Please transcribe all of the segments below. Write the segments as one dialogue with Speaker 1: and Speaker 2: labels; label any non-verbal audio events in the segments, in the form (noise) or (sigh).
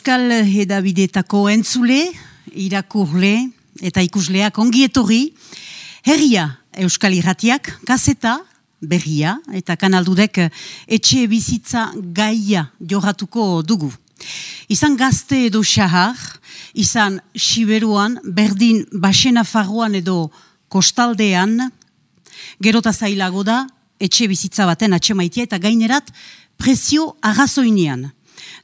Speaker 1: Euskal Hedabidetako entzule, irakurle eta ikusleak ongi etorri, herria Euskal Irratiak, kaseta, berria eta kanaldudek etxe bizitza gaia jorratuko dugu. Izan gazte edo xahar, izan siberuan, berdin basena farroan edo kostaldean, gerota zailago da, etxe bizitza baten atxemaitia eta gainerat prezio arrazoinean.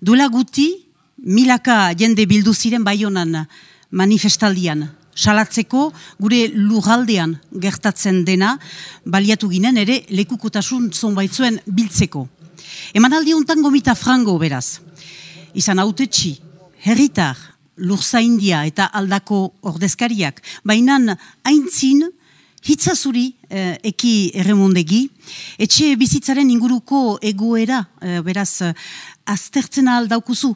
Speaker 1: Dula guti, milaka jende bildu ziren baionan manifestaldian. Salatzeko gure lugaldean gertatzen dena, baliatu ginen ere lekukotasun zonbaitzuen biltzeko. Eman aldi honetan gomita frango beraz. Izan autetxi, herritar, lurza india eta aldako ordezkariak, bainan haintzin, hitzazuri eh, eki erremondegi, etxe bizitzaren inguruko egoera, eh, beraz, aztertzen aldaukuzu,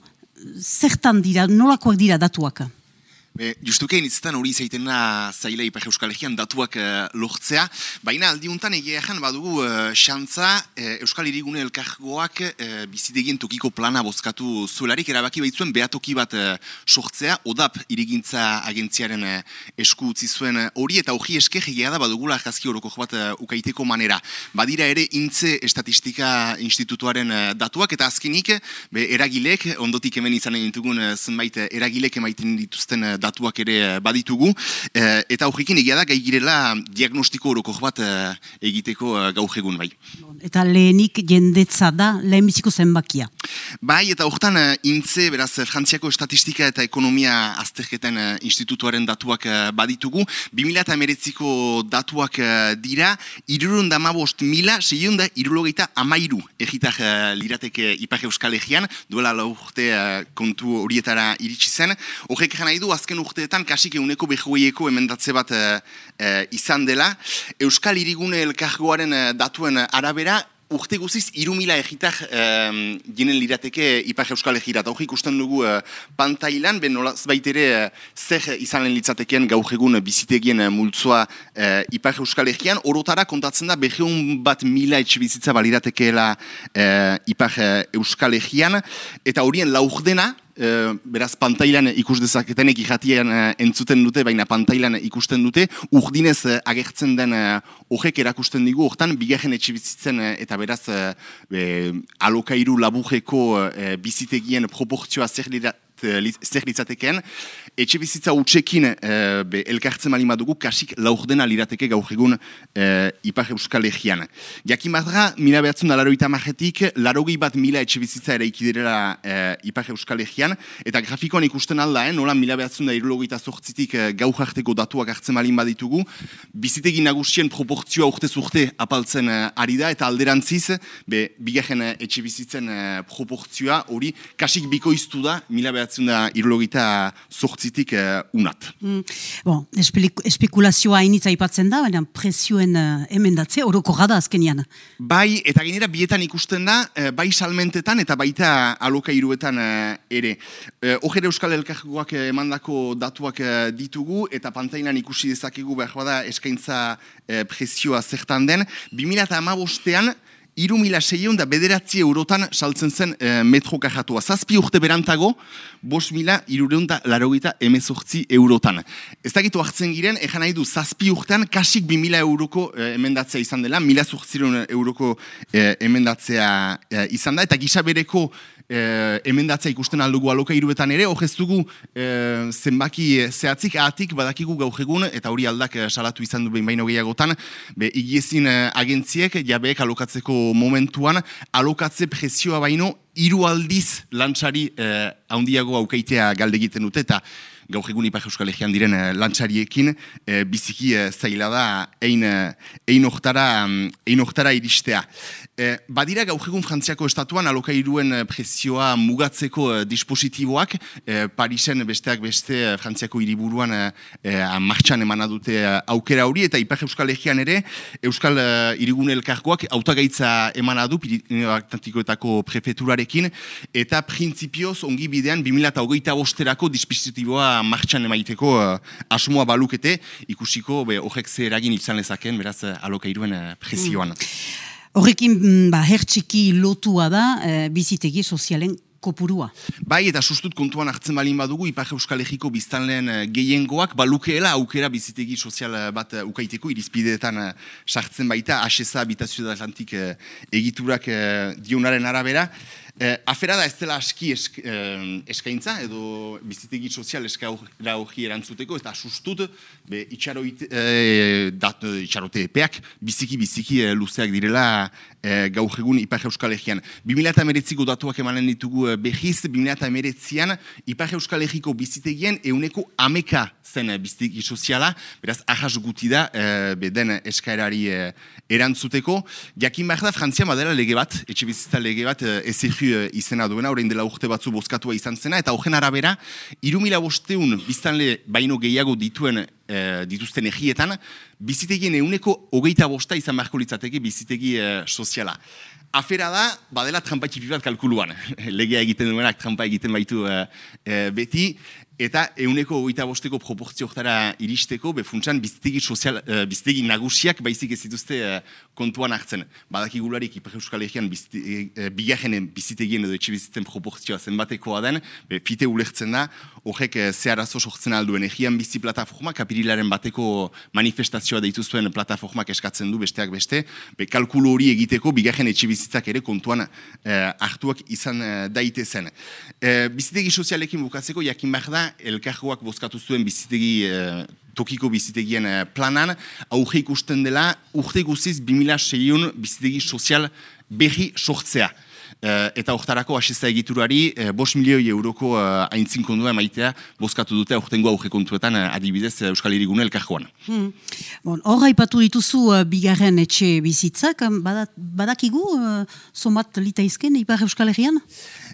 Speaker 1: zertan dira, nolakoak dira datuak?
Speaker 2: Be, justuke initzetan hori zaitena zaila ipar euskal egian datuak uh, lortzea, baina aldiuntan egean badugu uh, xantza uh, euskal irigune elkargoak uh, bizitegien tokiko plana bozkatu zuelarik, erabaki baitzuen behatoki bat uh, sortzea, odap irigintza agentziaren uh, esku utzi zuen hori, eta hori eske egea da badugula jazki horoko bat uh, ukaiteko manera. Badira ere intze estatistika institutuaren uh, datuak, eta azkenik, be, eragilek, ondotik hemen izanen ditugun uh, zenbait eragilek emaiten dituzten datuak ere eh, baditugu, e, eta aurrikin egia da gai girela diagnostiko horoko bat eh, egiteko gaur egun bai.
Speaker 1: Eta lehenik jendetza da lehenbiziko zenbakia.
Speaker 2: Bai, eta hortan intze, beraz, Frantziako Estatistika eta Ekonomia Azterketen Institutuaren datuak baditugu. 2000 eta emeretziko datuak dira, irurun da mabost mila, seion da irurogeita amairu egitak lirateke Ipar Euskal Egean, duela laurte kontu horietara iritsi zen. Horrek nahi du, azken urteetan kasik euneko behoieko emendatze bat e, izan dela. Euskal Irigune elkargoaren datuen arabera, urte guziz, iru mila egitak e, jenen lirateke Ipar Euskal Egirat. Hor ikusten dugu e, pantailan, ben nolaz baitere e, zer izanen litzatekeen gaur egun bizitegien multzoa e, Ipar Euskal Egian. Orotara kontatzen da, beheun bat mila etxibizitza baliratekeela e, Ipar Euskal Egian. Eta horien laurdena, Eh, beraz pantailan ikus dezaketenek ikatian uh, entzuten dute, baina pantailan ikusten dute, urdinez uh, agertzen den horrek erakusten digu, hortan bigarren etxibizitzen eta beraz uh, alokairu laburreko uh, bizitegien proportzioa zer dira Eh, zer litzateken. Etxe bizitza utxekin e, be, elkartzen mali madugu, kasik laurdena lirateke gaur egun e, Ipar Euskal Egean. Jakin badra, mila behatzen da laroita marretik, larogei bat mila etxe bizitza ere ikiderela e, Ipar Euskal Egean, eta grafikoan ikusten alda, eh, nola mila behatzen da irulogeita sortzitik e, gaur harteko datuak hartzen malin baditugu, bizitegi nagusien proportzioa urte urte apaltzen e, ari da, eta alderantziz, be, bigarren etxe bizitzen e, proportzioa hori kasik bikoiztu da, mila behatzen da irologita sortzitik uh, unat. Mm.
Speaker 1: Bon, espekulazioa hainitza ipatzen da, baina prezioen uh, emendatze horoko gada azkenian.
Speaker 2: Bai, eta genera bietan ikusten da, uh, bai salmentetan eta baita aloka iruetan uh, ere. Uh, Euskal Elkargoak emandako datuak uh, ditugu, eta pantainan ikusi dezakegu behar bada eskaintza uh, prezioa zertan den. 2008an, iru mila seion da bederatzi eurotan saltzen zen e, metro kajatua. Zazpi urte berantago, bos mila irureun da larogita emezortzi eurotan. Ez dakitu hartzen giren, egan nahi du zazpi urtean kasik bi mila euroko e, emendatzea izan dela, mila zurtziron euroko e, emendatzea e, izan da, eta gisa bereko eh, emendatza ikusten aldugu aloka iruetan ere, hor dugu eh, zenbaki zehatzik ahatik badakigu gaur egun, eta hori aldak eh, salatu izan du behin baino gehiagotan, be, igiezin eh, agentziek, jabeek alokatzeko momentuan, alokatze prezioa baino, hiru aldiz lantxari eh, handiago aukaitea galde egiten dute, eta gaur egun ipar euskal egean diren uh, lantxariekin, uh, biziki uh, zaila da ein, uh, iristea. Uh, badira gaur egun frantziako estatuan alokairuen uh, presioa mugatzeko uh, dispositiboak, uh, Parisen besteak beste frantziako hiriburuan uh, martxan emana dute aukera hori, eta ipar euskal egean ere, euskal uh, irigune elkargoak autagaitza emana du, Atlantikoetako prefeturarekin, eta printzipioz ongi bidean 2008 bosterako dispositiboa martxan emaiteko asmoa balukete, ikusiko horrek ze eragin izan lezaken, beraz, alokairuen presioan.
Speaker 1: Mm. Horrekin, mm, ba, hertsiki lotua da, uh, bizitegi sozialen kopurua.
Speaker 2: Bai, eta sustut kontuan hartzen balin badugu, Ipar Euskal Herriko biztanleen uh, gehiengoak, balukeela aukera bizitegi sozial bat uh, ukaiteko, irizpideetan sartzen baita, HSA Habitazio da Atlantik egiturak dionaren arabera. Eh, afera da ez dela aski esk, eh, eskaintza, edo bizitegi sozial eskaira hori erantzuteko, eta sustut, be, itxaroite, eh, dat, itxarote epeak, biziki-biziki eh, luzeak direla eh, gaur egun Ipar Euskal Herrian. 2008ko datuak emanen ditugu eh, behiz, 2008an Ipar Euskal Herriko bizitegien euneko ameka zen bizitegi soziala, beraz, ahas guti da, eh, beden eskaerari eh, erantzuteko. Jakin behar da, Frantzia badela lege bat, etxe bizitza lege bat, eh, Eh, izena duena, orain dela urte batzu bozkatua izan zena, eta horren arabera, irumila bosteun biztanle baino gehiago dituen e, dituzten egietan, bizitegien euneko hogeita bosta izan beharko litzateke bizitegi e, soziala. Afera da, badela trampa bat kalkuluan. (laughs) Legea egiten duenak trampa egiten baitu beti, eta euneko goita bosteko proportzioktara iristeko, befuntsan bizitegi, sozial, uh, bizitegi nagusiak baizik ez dituzte uh, kontuan hartzen. Badaki gularik, Ipar Euskal Herrian uh, bigarren bizitegien edo etxe bizitzen proportzioa zenbatekoa den, be, fite ulertzen da, horrek uh, zeharazo sortzen alduen egian bizi plataforma, kapirilaren bateko manifestazioa deitu zuen plataformak eskatzen du besteak beste, be, kalkulu hori egiteko bigarren etxe bizitzak ere kontuan uh, hartuak izan uh, daite zen. Uh, bizitegi sozialekin bukatzeko, jakin behar da, elkargoak bozkatu zuen bizitegi, eh, tokiko bizitegien eh, planan, auge ikusten dela, urte guziz 2006 bizitegi sozial berri sortzea. Uh, eta hortarako asista egiturari, uh, bos milioi euroko uh, aintzin kondua emaitea bozkatu dute aurtengo auge kontuetan uh, adibidez Euskal Herrigune elkarjoan. Hmm.
Speaker 1: Bon, Horra ipatu dituzu uh, bigarren etxe bizitzak, badak, badakigu uh, somat litaizken Ipar Euskal Herrian?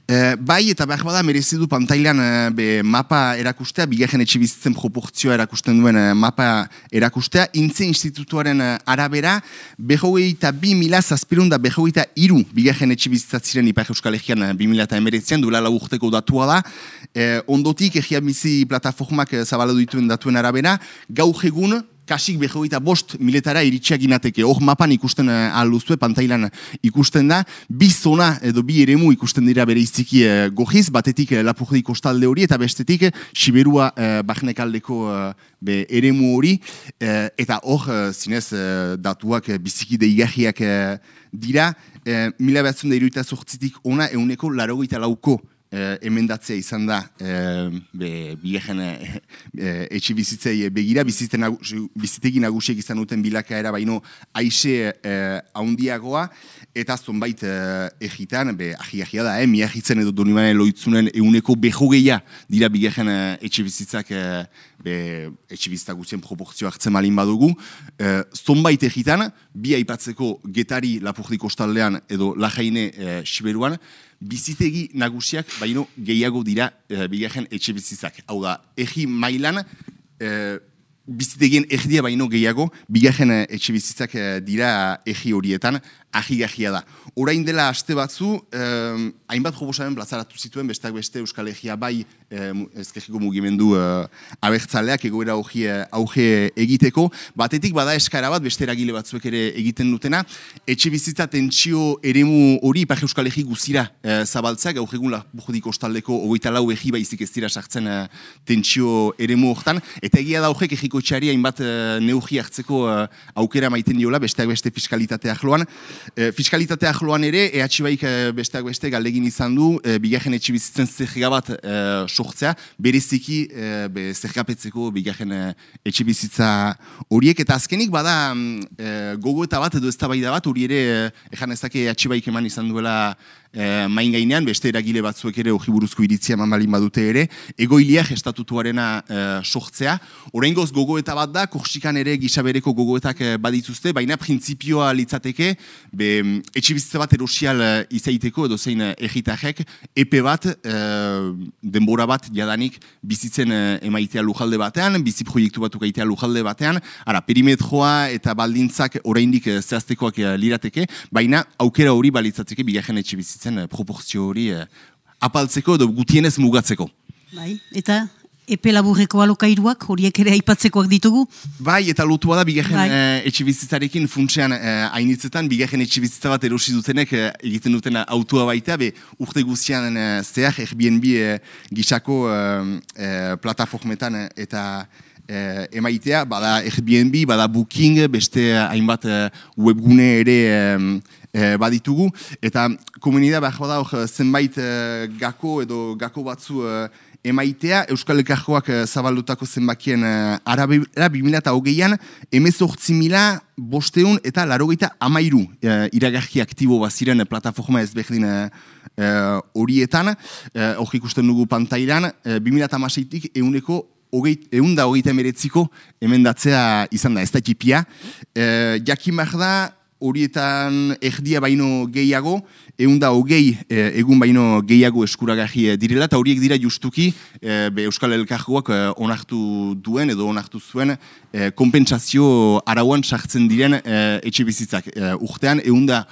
Speaker 2: E, bai, eta behar bada, merezi du pantailan e, be, mapa erakustea, bigarren etxe bizitzen proportzioa erakusten duen e, mapa erakustea, intze institutuaren arabera, behogei eta bi mila zazpirun behogei eta iru bigarren etxe bizitzatzen Ipar Euskal Egean bi mila eta emeretzean, duela urteko datua da, ondotik egia bizi plataformak zabaladu dituen datuen arabera, gau egun kasik behoita bost miletara iritsiak inateke. Hor mapan ikusten uh, aluzue, pantailan ikusten da, bi zona edo bi eremu ikusten dira bere iziki uh, gojiz, batetik uh, lapurdi kostalde hori, eta bestetik Siberua uh, bahnekaldeko uh, be, eremu hori, eta hor zinez datuak uh, biziki deigarriak dira, uh, mila behatzen da iruita sortzitik ona euneko larogeita lauko eh, emendatzea izan da eh, be, biegen eh, eh, etxe bizitzei begira, bizitegi nagusiek izan duten bilakaera baino aixe eh, haundiagoa, eta zonbait eh, egitan, be, ahi da, eh, miahitzen edo donimane loitzunen euneko behogeia dira bigen eh, etxe bizitzak eh, be, etxe bizitzak guztien proportzio hartzen malin badugu. Eh, zonbait egitan, bi aipatzeko getari lapurdi kostaldean edo lajaine eh, siberuan, bizitegi nagusiak baino gehiago dira e, bigarren etxe bizitzak. Hau da, egi mailan e, bizitegien egidia baino gehiago bigarren eh, etxe bizitzak dira egi horietan ahi da. Orain dela aste batzu, eh, hainbat jobosaren plazaratu zituen, besteak beste Euskal Egia bai eh, ezkegiko mugimendu eh, abertzaleak egoera auge egiteko. Batetik bada eskara bat, beste eragile batzuek ere egiten dutena. Etxe bizitza tentsio eremu hori, Ipar Euskal Egi guzira eh, zabaltzea, gaur egun labudik ostaldeko ogoita lau egi baizik ez dira sartzen eh, tentsio eremu hortan. Eta egia da horrek egiko txari hainbat eh, neugi hartzeko eh, aukera maiten diola, besteak beste fiskalitatea joan. E, fiskalitatea joan ere, EH Baik e, besteak beste galdegin izan du, e, bigarren etxe bizitzen zerga bat e, sortzea, bereziki e, be, zergapetzeko bigarren e, etxe bizitza horiek, eta azkenik bada mm, e, gogo eta bat edo ez bat, hori ere, ejan ezake EH Baik eman izan duela e, main gainean, beste eragile batzuek ere hori buruzko iritzia eman badute ere, egoiliak estatutuarena e, sortzea. Horrengoz gogoeta bat da, korsikan ere gisabereko gogoetak e, badituzte, baina printzipioa litzateke, be, etxibizitza bat erosial e, izaiteko edo zein egitajek, epe bat, e, denbora bat jadanik bizitzen e, emaitea lujalde batean, bizi proiektu batuk aitea lujalde batean, ara, perimetroa eta baldintzak oraindik zehaztekoak lirateke, baina aukera hori balitzatzeke bigarren etxibizitza zen eh, proporzio hori eh, apaltzeko edo gutienez mugatzeko.
Speaker 1: Bai, eta epe laburreko alokairuak, horiek ere aipatzekoak ditugu?
Speaker 2: Bai, eta lotua da, bigarren bai. e, etxibizitzarekin funtsean e, hainitzetan, bigarren etxibizitza bat erosi dutenek e, egiten duten autua baita, be urte guztian e, zehar, Airbnb e, gisako e, plataformetan eta e, emaitea, bada Airbnb, bada Booking, beste hainbat webgune ere baditugu, eta komunidea behar da zenbait gako edo gako batzu emaitea. Euskal Elkarjoak uh, zabaldutako zenbakien uh, arabera 2008an emezortzi mila bosteun eta larogeita amairu uh, iragarki aktibo baziren plataforma ezberdin horietan, uh, hor ikusten dugu pantailan, uh, 2008tik euneko Egun da hogeita emeretziko emendatzea izan da, ez da ekipia. E, jakin behar da, horietan erdia baino gehiago, egun da hogei e, egun baino gehiago eskuragarri e, direla, eta horiek dira justuki e, be Euskal Elkargoak e, onartu duen edo onartu zuen e, kompensazio arauan sartzen diren e, etxe bizitzak. E, urtean, egun da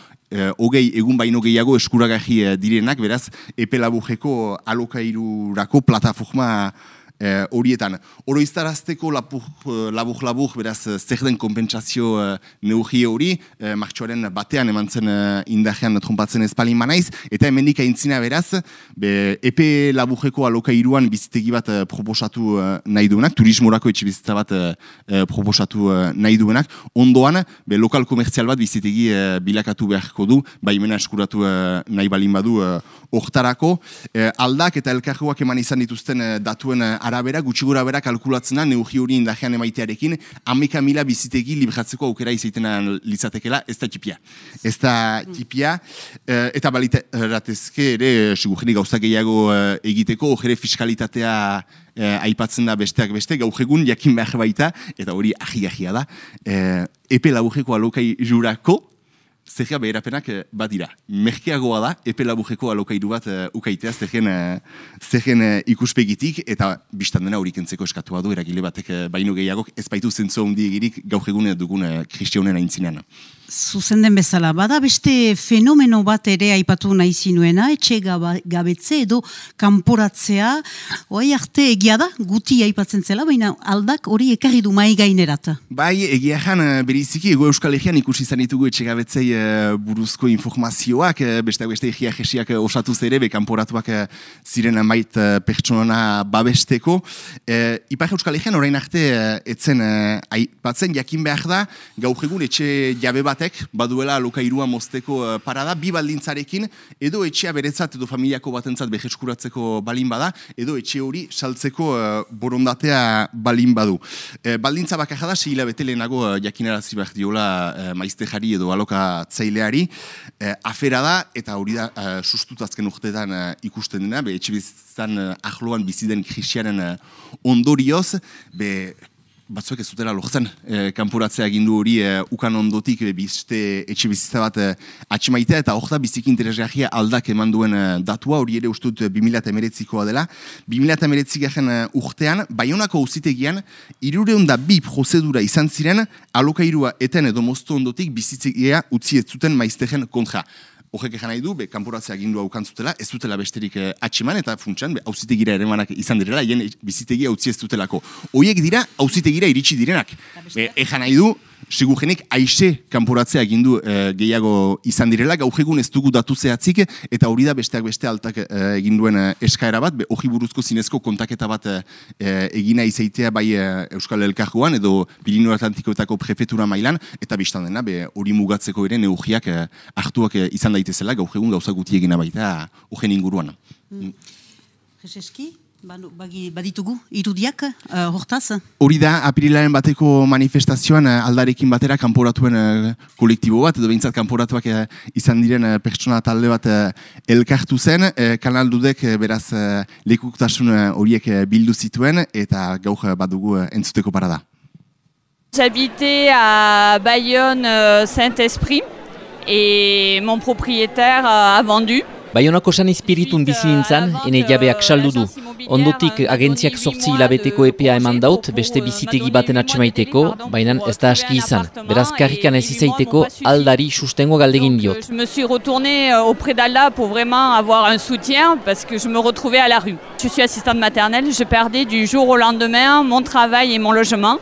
Speaker 2: hogei egun baino gehiago eskuragarri direnak, beraz, epe laburreko alokairurako plataforma Eh, horietan. Oro iztarazteko labur-labur, beraz, zer den kompensazio uh, neugi hori, uh, martxoaren batean eman zen uh, indajean trompatzen espalin manaiz, eta hemendik aintzina beraz, be, epe laburreko aloka iruan bizitegi bat proposatu uh, nahi duenak, turismorako etxibizita bat uh, proposatu uh, nahi duenak, ondoan, be, lokal komertzial bat bizitegi uh, bilakatu beharko du, baimena eskuratu uh, nahi balin badu hortarako, uh, aldak eta elkargoak eman izan dituzten datuen arabera, gutxi gura bera kalkulatzen da, neugi hori indajean emaitearekin, ameka mila bizitegi libratzeko aukera izaitena litzatekela, ez da txipia. Ez da txipia, eh, eta balita ratezke ere, sigurgenik gauza gehiago eh, egiteko, ojere fiskalitatea eh, aipatzen da besteak beste, gaujegun jakin behar baita, eta hori ahi-ahia da, epe laburreko alokai jurako, zerra beherapenak eh, badira. Merkeagoa da, epe laburreko alokairu bat uh, ukaitea zerren, uh, ikuspegitik, eta biztan dena horik entzeko eskatua du, eragile batek uh, baino gehiagok, ez baitu zentzu handi egirik gaur egun dugun uh, kristionen aintzinean
Speaker 1: zuzen den bezala, bada beste fenomeno bat ere aipatu nahi zinuena, etxe gabetze edo kanporatzea, oai arte egia da, guti aipatzen zela, baina aldak hori ekarri du mai gainerat.
Speaker 2: Bai, egia jan, eh, beriziki, ego euskal egian ikusi zanitugu etxe gabetzei uh, buruzko informazioak, uh, beste beste egia jesiak osatu zere, be kanporatuak uh, ziren amait uh, pertsona babesteko. Uh, Ipar euskal egian orain arte uh, etzen aipatzen jakin behar da, gaur egun etxe jabe bat batek baduela alokairua mozteko uh, parada bi baldintzarekin edo etxea beretzat edo familiako batentzat beheskuratzeko balin bada edo etxe hori saltzeko uh, borondatea balin badu. Uh, baldintza bakarra da, sehila betelenago jakinarazi behar diola uh, maizte jari edo aloka tzaileari. Uh, afera da eta hori da uh, sustutazken urtetan ikusten dena, be etxe biztan uh, ahloan biziden krisiaren ondorioz, be batzuek ez zutela lortzen e, kanporatzea gindu hori e, ukan ondotik e, bizte etxe bizitza bat e, atxemaitea eta hor da bizik interesgarria aldak eman duen e, datua hori ere ustut 2008koa dela. 2008 garen e, urtean baionako uzitegian irureun da bi prozedura izan ziren alokairua eten edo moztu ondotik bizitzea utzi ez zuten maiztegen kontra horrek egin nahi du, be, kanporatzea gindu haukantzutela, ez dutela besterik eh, atximan, eta funtsan, hauzitegira ere manak izan direla, hien bizitegi hautzi ez dutelako. Hoiek dira, hauzitegira iritsi direnak. Ejan nahi du, Sigurenik aise kanporatzea egindu e, gehiago izan direla, gauhegun ez dugu datu zehatzik, eta hori da besteak beste altak e, eginduen e, eskaera bat, hori buruzko zinezko kontaketa bat e, egina izaitea bai Euskal Elkargoan edo Pirino Atlantikoetako prefetura mailan, eta biztan dena hori mugatzeko ere neugiak e, hartuak izan daitezela, gauhegun gauza guti egina baita horren inguruan. Mm.
Speaker 1: Bagi, baditugu, irudiak, uh, hortaz?
Speaker 2: Hori da, apirilaren bateko manifestazioan uh, aldarekin batera kanporatuen uh, kolektibo bat, edo behintzat kanporatuak uh, izan diren uh, pertsona talde bat uh, elkartu zen, uh, kanal dudek uh, beraz uh, lekuktasun horiek uh, bildu zituen, eta gaur uh, badugu uh, entzuteko parada.
Speaker 3: J'habitais à Bayonne euh, Saint-Esprit et mon propriétaire a vendu.
Speaker 4: Bayonako san espiritun bizi nintzen, ene jabeak saldu du. Ondotik agentziak sortzi hilabeteko epea eman daut, beste bizitegi baten atxemaiteko, baina ez da aski izan. Beraz, karrikan ez izaiteko aldari sustengo galdegin diot.
Speaker 3: Je me suis retourné euh, auprès d'Alda pour vraiment avoir un soutien parce que je me retrouvais à la rue. Je suis assistante maternelle, je perdais du jour au lendemain mon travail et mon logement.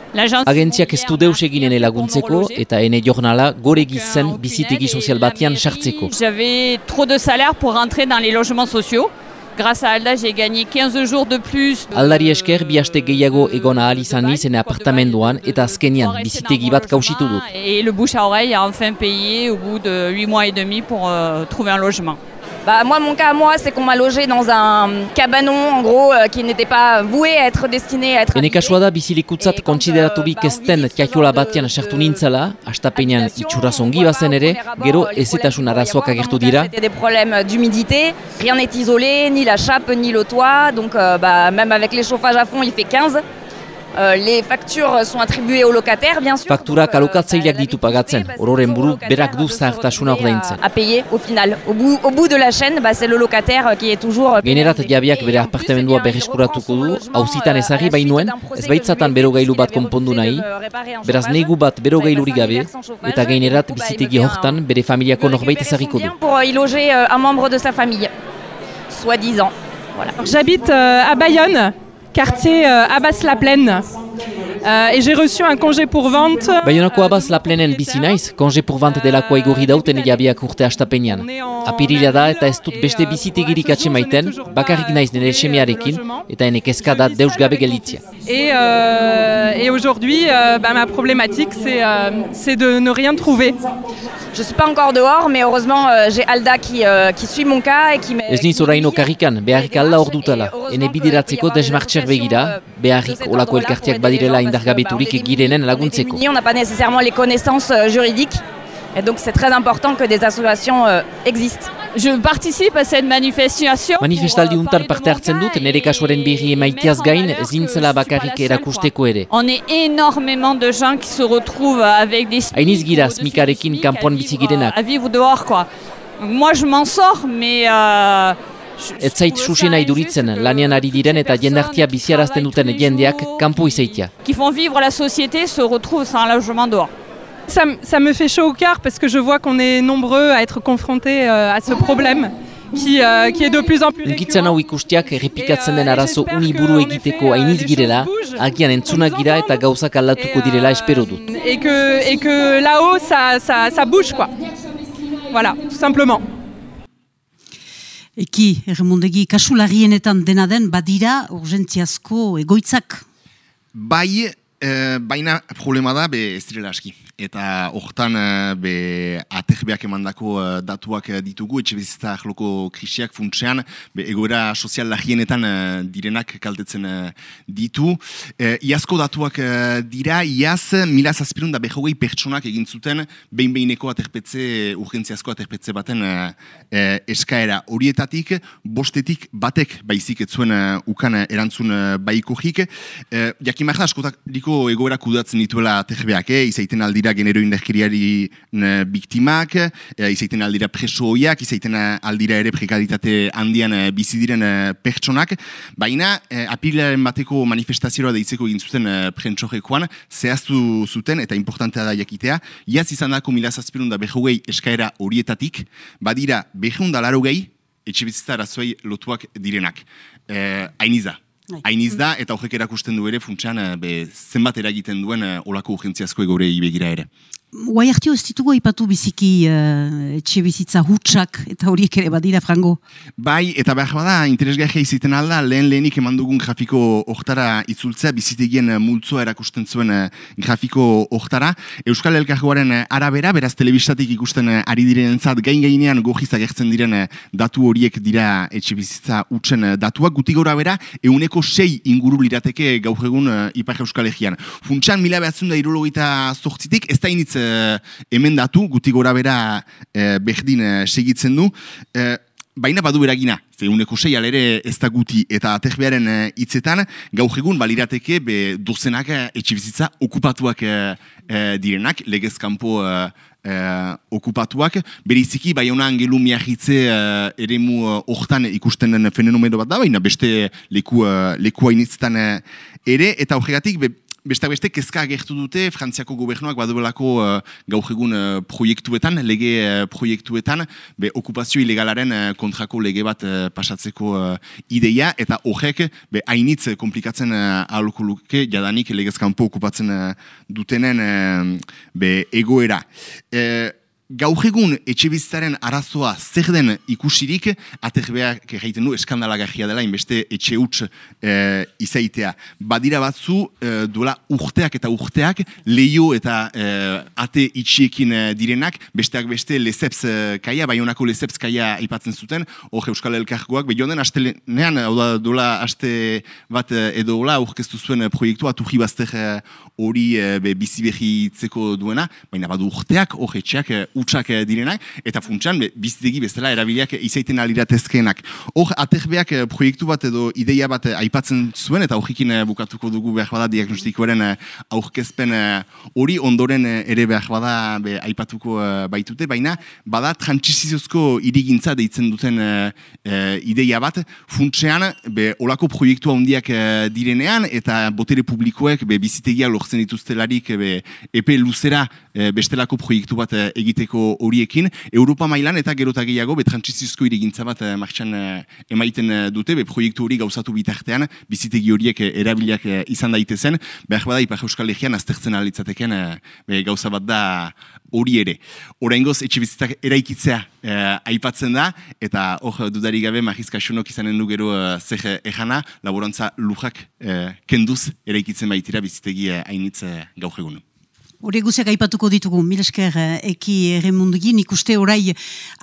Speaker 4: Agentziak ez du deus eginen laguntzeko eta ene jornala gore gizen bizitegi sozial batean sartzeko.
Speaker 3: J'avais trop de salaire pour rentrer dans les logements sociaux. Grâce à Alda, j'ai gagné 15 jours de plus.
Speaker 4: Aldari esker, bi haste gehiago egon ahal izan izan apartamenduan eta azkenian bizitegi bat kausitu dut.
Speaker 3: Et le bouche à oreille a enfin payé au bout de 8 mois et demi pour euh, trouver un logement.
Speaker 5: Bah, moi, mon cas à moi, c'est qu'on m'a logé dans un cabanon, en gros, euh, qui n'était pas voué à être destiné à être...
Speaker 4: Bene kasua da, bizilikutzat kontsideraturik ezten tiakiola batean sartu nintzala, astapenean itxura zongi bazen ere, gero ezetasun arazoak agertu dira.
Speaker 5: C'était des problèmes d'humidité, rien n'est isolé, ni la chape, ni le toit, donc euh, bah, même avec les chauffages à fond, il fait 15. Euh, les factures sont attribuées aux locataires, bien sûr.
Speaker 4: Fakturak alokatzaileak ditu pagatzen, ororen buru berak du zahartasuna ordaintzen.
Speaker 5: À payer au final. Au bout, au bout de la chaîne, bah, c'est le locataire qui est toujours...
Speaker 4: Generat jabiak bere apartamendua berreskuratuko du, hauzitan ezagri bainuen, ez baitzatan berogailu bat konpondu nahi, beraz negu bat berogailurik gabe, eta generat bizitegi hortan bere familiako norbait ezagiko du.
Speaker 5: Pour y loger un membre de sa famille, soi-disant. Voilà.
Speaker 6: J'habite euh, à Bayonne, quartier euh, Abbas-la-Plaine. Euh, et j'ai reçu un congé pour vente.
Speaker 4: Bayonako abaz la plenen bizi naiz, congé pour vente delakoa igorri dauten jabiak urte astapenean. Apirila da eta ez dut beste bizitegirik maiten, bakarrik naiz nire semiarekin, eta enek eska da deus gabe gelitzia.
Speaker 6: Et, euh, et aujourd'hui, euh, bah, ma problématique, c'est euh, c'est de ne rien trouver.
Speaker 5: Je suis pas encore dehors, mais heureusement, euh, j'ai Alda qui, euh, qui suit mon cas et qui me...
Speaker 4: Ez niz oraino karrikan, beharrik alda hor dutala. Ene bideratzeko desmartxer begira, beharrik olako elkartiak badirela indargabeturik girenen laguntzeko.
Speaker 5: On n'a pas nécessairement les connaissances euh, juridiques, et donc c'est très important que des associations euh, existent.
Speaker 3: Je participe à cette manifestation.
Speaker 4: Manifestaldi untan parte hartzen dut, nire kasuaren berri emaiteaz gain, zintzela bakarrik erakusteko ere.
Speaker 3: On est énormément de gens qui se retrouvent avec des...
Speaker 4: Hainiz giraz, mikarekin kanpoan bizigirenak.
Speaker 3: À vivre dehors, quoi. Moi, je m'en sors, mais... Euh,
Speaker 4: Ez zait susena iduritzen, lanean ari diren eta jendartia biziarazten duten jendeak kanpo izaitia.
Speaker 3: Qui font vivre la société se retrouvent sans logement dehors.
Speaker 6: Ça, ça me fait chaud au cœur parce que je vois qu'on est nombreux à être confrontés euh, à ce problème. Qui, euh, qui est de plus en plus
Speaker 4: Unkitzen hau ikustiak errepikatzen den arazo uniburu egiteko hainiz girela, agian entzunak gira eta gauzak aldatuko direla espero dut.
Speaker 6: Et que, et que là-haut, ça, ça, ça bouge, quoi. Voilà, tout simplement.
Speaker 1: Eki, erremondegi, kasularienetan dena den badira urgentziazko egoitzak.
Speaker 2: Bai, e, baina problema da, be ez direla aski. Eta hortan e, be aterbeak emandako e, datuak ditugu, etxe bizitza loko krisiak funtsean, be egoera sozial lagienetan direnak kaltetzen ditu. E, iazko datuak dira, iaz mila zazpirun da behogei pertsonak egin zuten, behin-behineko aterpetze, urgentziazko aterpetze baten e, eskaera horietatik, bostetik batek baizik etzuen ukan erantzun e, baikorik. E, Jakimarra askotak diko egoera kudatzen dituela aterbeak, eh? izaiten aldira genero inderkeriari biktimak, e, izaiten aldira preso hoiak, izaiten aldira ere prekaditate handian e, bizi diren e, pertsonak, baina e, apilaren bateko manifestazioa deitzeko egin zuten e, prentsorekoan, zehaztu zuten, eta importantea da jakitea, iaz izan dako mila zazpirun da behogei eskaera horietatik, badira behun da laro gehi, etxe bizitza arazoei lotuak direnak. E, Ainiza, Hainiz da, eta horrek erakusten du ere, funtsean, be, zenbat eragiten duen olako urgentziazko egore ibegira ere.
Speaker 1: Guai hartio ez ditugu ipatu biziki uh, etxe bizitza hutsak eta horiek ere badira, frango?
Speaker 2: Bai, eta behar bada, interesgahia iziten alda, lehen lehenik eman dugun grafiko oktara itzultzea, bizitegien multzoa erakusten zuen grafiko oktara. Euskal Elkargoaren arabera, beraz telebistatik ikusten ari diren zat, gain gainean gojiz agertzen diren datu horiek dira etxe bizitza hutsen datuak, guti gora bera, euneko sei inguru lirateke gaur egun Ipar Euskal Egean. Funtsan mila behatzen da irologita zortzitik, ez da initz uh, hemen datu, guti gora bera uh, berdin uh, segitzen du. Uh, baina badu eragina, ze uneko sei alere ez da guti eta aterbearen hitzetan, gaur egun balirateke be dozenak etxibizitza okupatuak direnak, legez kanpo okupatuak, beriziki bai hona angelu miahitze uh, ere mu hortan ikusten den fenomeno bat da, baina beste leku, uh, leku hainitzetan ere, eta horregatik, Beste beste, kezka agertu dute Frantziako gobernuak baduelako uh, gaur egun uh, proiektuetan, lege uh, proiektuetan, be okupazio ilegalaren uh, kontrako lege bat uh, pasatzeko uh, ideia, eta horrek be hainitz komplikatzen uh, aholko luke, jadanik legezkampo okupatzen uh, dutenen uh, be egoera. Uh, gaur egun etxe bizitaren arazoa zer den ikusirik, aterbeak egiten du eskandalagarria dela, inbeste etxe huts e, izaitea. Badira batzu, e, duela urteak eta urteak, leio eta e, ate itxiekin direnak, besteak beste lezeps kaia, bai honako lezeps kaia aipatzen zuten, hor Euskal Elkargoak, behi honen nean, hau da duela aste bat edo hola, aurkeztu zuen proiektua, turri bazter hori e, bizi behitzeko duena, baina badu urteak, hor etxeak, utxak eh, direnak, eta funtsan, bizitegi bezala erabileak izaiten aliratezkenak. Hor, aterbeak eh, proiektu bat edo ideia bat eh, aipatzen zuen, eta horrekin bukatuko dugu behar bada diagnostikoaren aurkezpen hori ondoren ere behar bada be, aipatuko baitute, baina bada transiziozko irigintza deitzen duten ideia bat, funtsean, be, olako proiektu handiak direnean, eta botere publikoek be, bizitegia lortzen dituztelarik be, epe luzera bestelako proiektu bat egiteko horiekin, Europa mailan eta gerota gehiago betrantziziozko irigintza bat eh, martxan eh, emaiten eh, dute, be proiektu hori gauzatu bitartean, bizitegi horiek erabiliak izan daitezen, behar bada Ipar Euskal Legian aztertzen alitzateken be, gauza bat da hori ere. Oraingoz etxe bizitzak eraikitzea aipatzen da, eta hor dudari gabe magizka xunok izanen du gero uh, zer ejana, laborantza lujak kenduz eraikitzen baitira bizitegi hainitz uh, gaur egun.
Speaker 1: Hore guziak aipatuko ditugu, milesker eh, eki ere mundugi, nik uste orai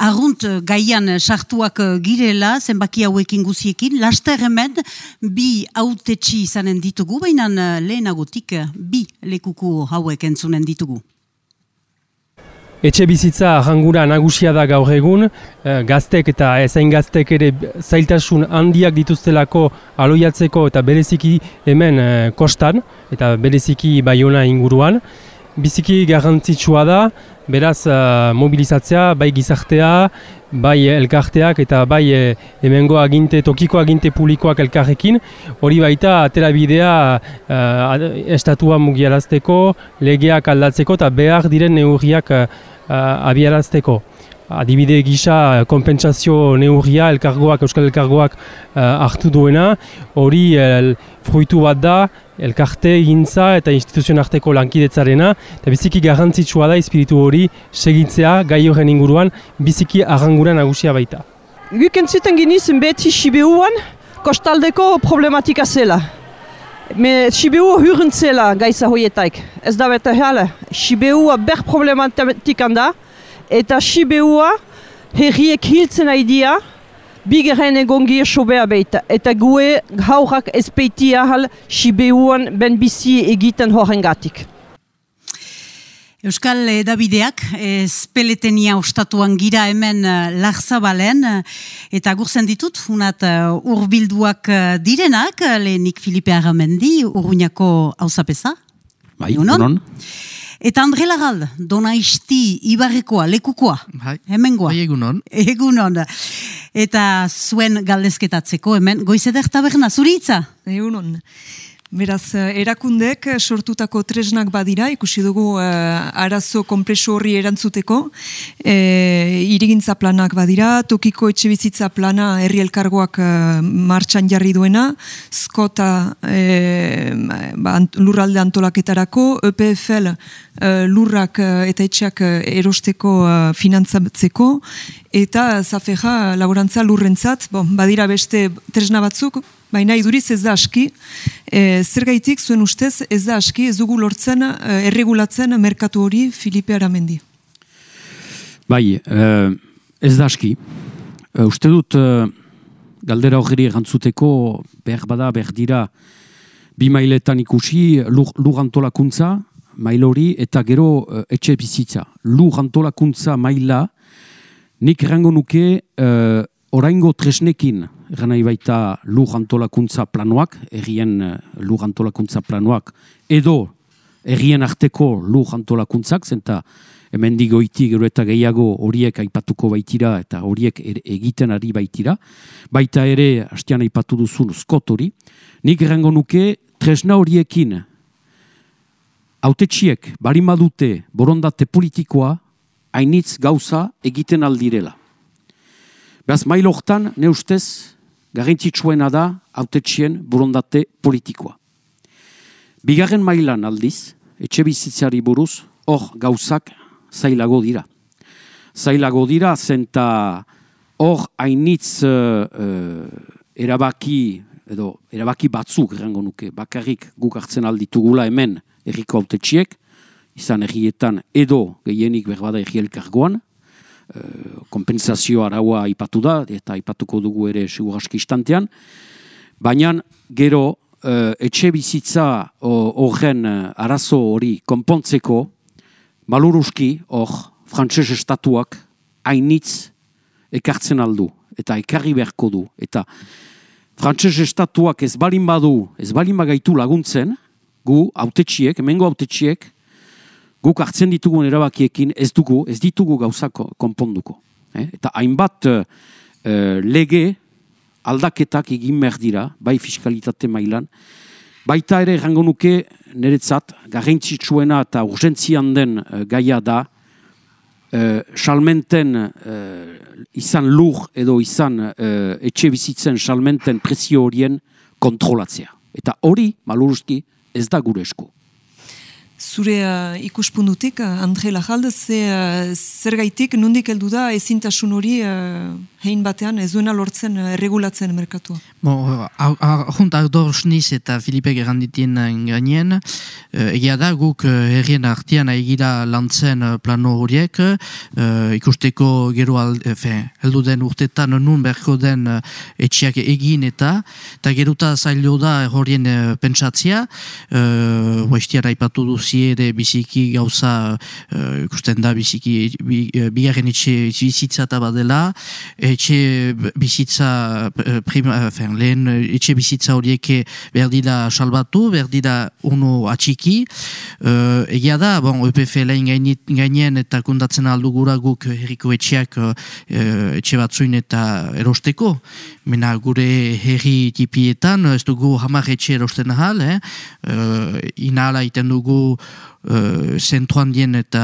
Speaker 1: argunt eh, gaian sartuak eh, girela, zenbaki hauekin guziekin, laster hemen bi autetxi izanen ditugu, baina lehenagotik bi lekuku hauek entzunen ditugu.
Speaker 7: Etxe bizitza jangura nagusia da gaur egun, gaztek eta ezain gaztek ere zailtasun handiak dituztelako aloiatzeko eta bereziki hemen kostan, eta bereziki baiona inguruan biziki garrantzitsua da, beraz uh, mobilizatzea, bai gizartea, bai elkarteak eta bai e, hemengo aginte, tokiko aginte publikoak elkarrekin, hori baita atera bidea uh, estatua mugiarazteko, legeak aldatzeko eta behar diren neurriak uh, abiarazteko. Adibide gisa kompensazio neurria elkargoak, euskal elkargoak hartu duena, hori fruitu bat da, elkarte egintza eta instituzioen arteko lankidetzarena, eta biziki garrantzitsua da espiritu hori segitzea gai horren inguruan biziki arrangura nagusia baita.
Speaker 8: Guk entzuten ginizen beti Sibiuan, kostaldeko problematika zela. Me Sibiu hurren zela gaiza hoietaik. Ez da bete heale, Sibiua ber problematikan da, eta Sibiua herriek hiltzen aidia, bigeren egongi sobea beita. Eta gue haurak ezpeitia hal Sibeuan ben bizi egiten horrengatik.
Speaker 1: Euskal Davideak peletenia ostatuan gira hemen eh, larzabalen eta gurzen ditut, unat uh, urbilduak uh, direnak, lehenik Filipe Aramendi, urruñako hausapesa.
Speaker 9: Bai, unon.
Speaker 1: Eta Andre Lagal, dona isti ibarrekoa, lekukoa, bai. hemen goa.
Speaker 9: Bai, egunon.
Speaker 1: Egunon. Eta zuen galdezketatzeko, hemen, goizeder taberna, zuri itza?
Speaker 10: Egunon. Beraz, eh, erakundek eh, sortutako tresnak badira, ikusi dugu uh, arazo komplexu horri erantzuteko, e, irigintza planak badira, tokiko etxe bizitza plana herri elkargoak martxan jarri duena, skota e, ba, lurralde antolaketarako, EPFL lurrak eta etxeak erosteko uh, finantzatzeko, eta zafeja laborantza lurrentzat, bon, badira beste tresna batzuk, baina iduriz ez da aski, e, zer gaitik zuen ustez ez da aski, ez dugu lortzen, e, erregulatzen merkatu hori Filipe Aramendi.
Speaker 9: Bai, e, ez da aski. E, uste dut, galdera hori gantzuteko, behar bada, behar dira, bi mailetan ikusi, lur, lur antolakuntza, mail hori, eta gero etxe bizitza. Lur antolakuntza maila, nik errango nuke, oraingo tresnekin, egan nahi baita lur antolakuntza planoak, errien uh, lur antolakuntza planoak, edo errien arteko lur antolakuntzak, zenta hemen digoiti gero eta gehiago horiek aipatuko baitira eta horiek egiten ari baitira. Baita ere, hastean aipatu duzun skotori, nik errango nuke tresna horiekin autetxiek barimadute borondate politikoa hainitz gauza egiten aldirela. Beraz, mail hortan, ne ustez, garrantzitsuena da autetxien borondate politikoa. Bigarren mailan aldiz, etxe bizitzari buruz, hor gauzak zailago dira. Zailago dira, zenta hor hainitz uh, erabaki, edo erabaki batzuk, errango nuke, bakarrik guk hartzen alditugula hemen, erriko autetxiek, izan errietan edo gehienik berbada erri elkargoan, e, kompensazio araua ipatu da, eta ipatuko dugu ere seguraski istantean, baina gero e, etxe bizitza horren arazo hori konpontzeko, maluruski hor frantses estatuak hainitz ekartzen aldu, eta ekarri beharko du, eta frantses estatuak ez balin badu, ez balin bagaitu laguntzen, gu autetxiek, hemengo autetxiek, guk hartzen ditugun erabakiekin ez dugu, ez ditugu gauzako konponduko. Eh? Eta hainbat uh, lege aldaketak egin behar dira, bai fiskalitate mailan, baita ere errango nuke niretzat, garrantzitsuena eta urgentzian den uh, gaia da, uh, salmenten izan lur edo izan uh, etxe bizitzen salmenten presio horien kontrolatzea. Eta hori, maluruzki, ez da gure esku.
Speaker 10: Zure uh, ikuspundutik, uh, Andre Lajalde, ze, uh, zer gaitik, nondik heldu da ezintasun hori uh, hein batean ez duena lortzen uh, erregulatzen merkatua?
Speaker 11: Bo, ahont ardor sniz eta Filipek erranditien gainen, uh, egia da guk uh, herrien artian egira lantzen plano horiek, uh, ikusteko gero alde, heldu den urtetan nun berko den etxiak egin eta, eta geruta zailo da horien pentsatzia, uh, hoestiara ipatu duz ikusi ere biziki gauza uh, ikusten da biziki bi, bigarren etxe bizitza badela etxe bizitza uh, prima, fin, lehen etxe bizitza horiek behar dira salbatu, behar dira uno atxiki uh, egia da, bon, EPF lehen gainen eta kundatzen aldu gura guk herriko etxeak uh, etxe batzuin eta erosteko Mena gure herri tipietan, ez dugu hamar etxe erosten ahal, eh? Uh, inala iten dugu uh, dien eta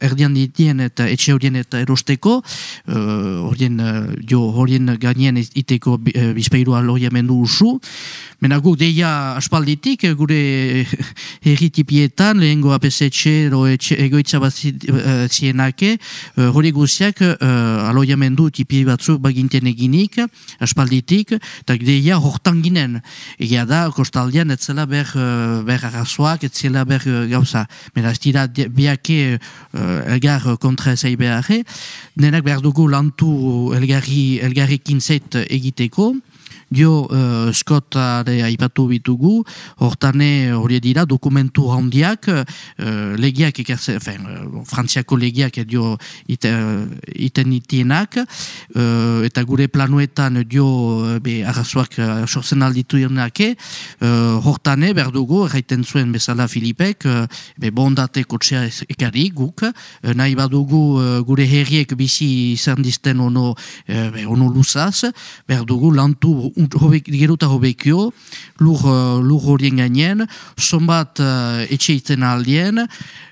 Speaker 11: erdian dien eta etxe horien eta erosteko uh, horien uh, jo horien gainien iteko uh, bizpeiru aloia mendu usu mena gu deia aspalditik gure herritipietan lehengo apesetxe egoitza bat zienake hori guziak uh, aloia mendu tipi batzuk baginten eginik aspalditik eta deia hortan ginen egia da kostaldian etzela ber ber arrazoak, ez zela ber gauza. Mera, ez dira biake uh, elgar kontra zei beharre. Nenak behar dugu lantu elgarri, elgarrikin zait egiteko. Dio uh, skotare aipatu bitugu, hortane hori dira dokumentu handiak, uh, legiak ekerzen, uh, frantziako legiak dio ite, uh, iten itienak, uh, eta gure planuetan dio uh, be, arrazoak uh, sortzen alditu irnake, uh, hortane behar dugu, erraiten zuen bezala Filipek, uh, be, bondate kotxea ekari guk, uh, nahi badugu uh, gure herriek bizi izan dizten ono, uh, ono luzaz, behar dugu lantu hobek, geruta hobekio, lur, uh, lur horien gainen, zonbat uh, etxe iten aldien,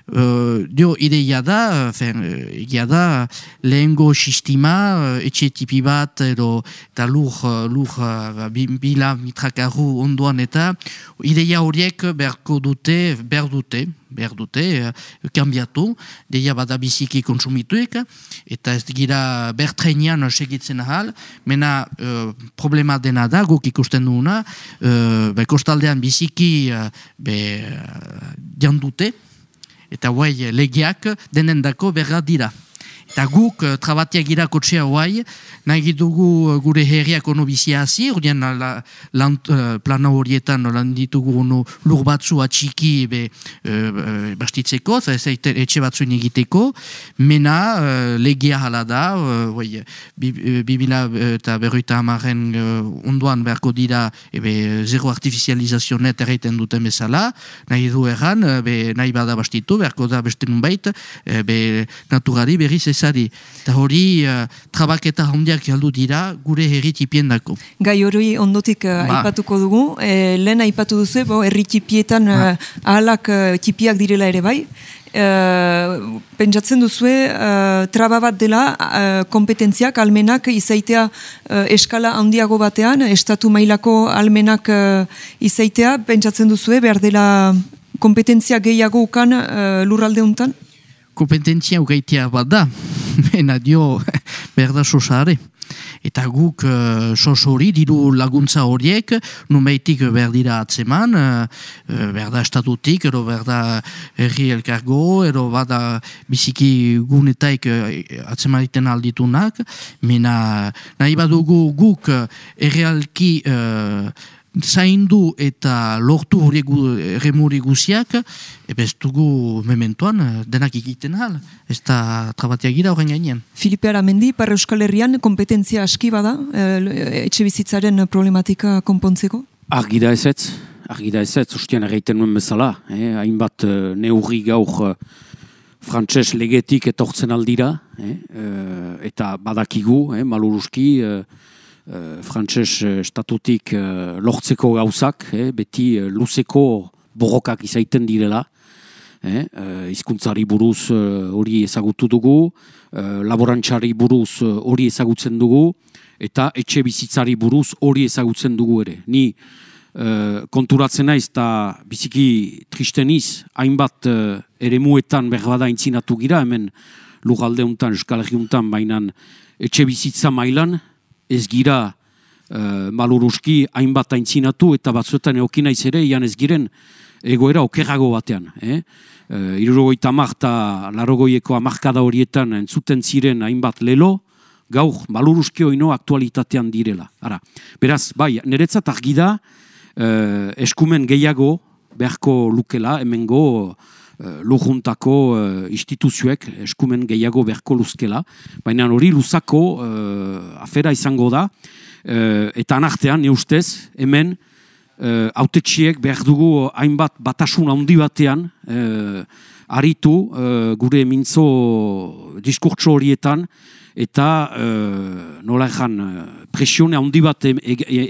Speaker 11: Uh, dio ideia da, fen, uh, da lehengo sistema, uh, etxe tipi bat, edo, eta lur, uh, lur uh, bila mitrakaru onduan eta ideia horiek beharko dute, behar dute, behar dute, uh, kambiatu, deia bada biziki konsumituek, eta ez gira bertreinian segitzen ahal, mena uh, problema dena da, guk ikusten duena, uh, be, kostaldean biziki uh, be, uh, jandute, eta guai legiak denendako berra dira. Eta guk uh, trabatiak irakotxea hoai, nahi dugu gure herriak ono biziazi, horien uh, plana horietan lan ditugu ono lur batzu atxiki be, uh, bastitzeko, ez etxe batzuen egiteko, mena uh, legia hala da, uh, bibila eta berroita amaren uh, onduan beharko dira ebe, zero artifizializazio net erreiten duten bezala, nahi du erran, be, nahi bada bastitu, beharko da beste nunbait, be, naturari berriz ezari. Eta hori, uh, trabaketa handiak jaldu dira, gure herri tipien dako.
Speaker 10: Gai hori ondotik uh, ba. aipatuko dugu, e, lehen aipatu duzu, bo, herri tipietan ba. uh, ahalak uh, tipiak direla ere bai, Uh, pentsatzen duzue uh, traba bat dela uh, kompetentziak, almenak izaitea uh, eskala handiago batean, estatu mailako almenak uh, izaitea, pentsatzen duzue behar dela kompetentzia gehiago ukan uh, lurralde untan?
Speaker 11: Kompetentzia ugaitea bat da, (laughs) mena dio behar da sosare. Eta guk uh, sos hori, diru laguntza horiek, numeitik behar dira atzeman, uh, behar da estatutik, ero behar da herri elkargo, ero bada biziki gunetaik uh, atzemariten alditunak, mena nahi badugu guk errealki uh, zaindu eta lortu hori remuri guziak, ebez dugu mementuan eh, denak egiten hal, ez da trabatia gira horren gainean.
Speaker 10: Filipe Aramendi, Parra Euskal Herrian, kompetentzia aski bada, e, etxe bizitzaren problematika konpontzeko?
Speaker 9: Argira ez ez, argira ez ez, ustean erreiten nuen bezala, eh? hainbat uh, neurri gaur frantses legetik etortzen aldira, eh? eta badakigu, eh? maluruski, uh, frantses uh, estatutik uh, lortzeko gauzak, eh, beti luzeko borrokak izaiten direla, eh, uh, izkuntzari buruz hori ezagutu dugu, laborantxari buruz hori ezagutzen dugu, eta etxe bizitzari buruz hori ezagutzen dugu ere. Ni konturatzen naiz eta biziki tristeniz, hainbat uh, ere muetan berbada intzinatu gira, hemen lugalde untan, eskalegi untan, bainan etxe bizitza mailan, ez gira uh, maluruski hainbat aintzinatu eta batzuetan eokina ere ian ez giren egoera okerrago batean. Eh? Uh, Irurogoita marta larogoieko amarkada horietan entzuten ziren hainbat lelo, gaur maluruski oino aktualitatean direla. Ara, beraz, bai, niretzat argi da uh, eskumen gehiago beharko lukela, hemengo lujuntako uh, instituzioek eskumen gehiago berko luzkela, baina hori luzako uh, afera izango da, eta anartean, ne ustez, hemen, uh, autetxiek behar dugu hainbat batasun handi batean, uh, aritu uh, gure mintzo diskurtso horietan, eta uh, nola ezan presione handi bat e-,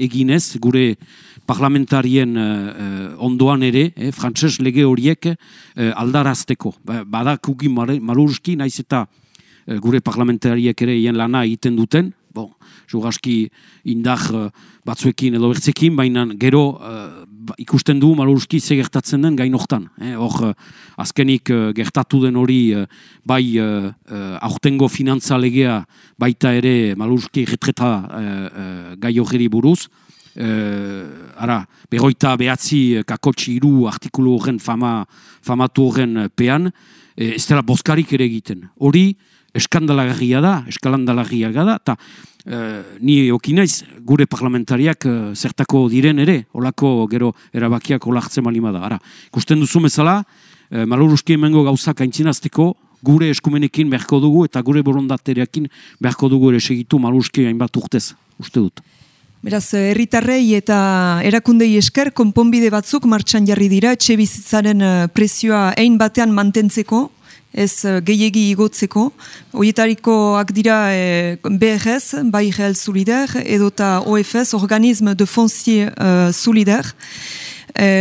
Speaker 9: eginez, gure parlamentarien uh, ondoan ere, eh, frantses lege horiek uh, aldarazteko. Ba, Badakugi maluruski, naiz eta gure parlamentariek ere hien lana egiten duten, bon, jugaski indar batzuekin edo bertzekin, baina gero ikusten du maluruski ze gertatzen den gain hortan. Hor, azkenik gertatu den hori bai uh, uh, aurtengo finantza legea baita ere maluruski retreta uh, gai buruz, ara, begoita behatzi kakotxi iru artikulu horren fama, famatu horren pean, e, ez dela boskarik ere egiten. Hori eskandalagarria da, eskalandalagarria da, eta uh, ni okinaiz gure parlamentariak uh, zertako diren ere, olako gero erabakiak olartzen malima da. Ara, ikusten duzu bezala, uh, maluruski emengo gauzak aintzinazteko, gure eskumenekin beharko dugu eta gure borondatereakin beharko dugu ere segitu maluruski hainbat urtez, uste dut.
Speaker 10: Beraz, herritarrei eta erakundei esker, konponbide batzuk martxan jarri dira, etxe bizitzaren eh, prezioa ein batean mantentzeko, ez eh, gehiegi igotzeko. Oietarikoak dira e, eh, BRS, Bai Real Solidaire, edota OFS, Organisme de Foncier uh, Solidaire.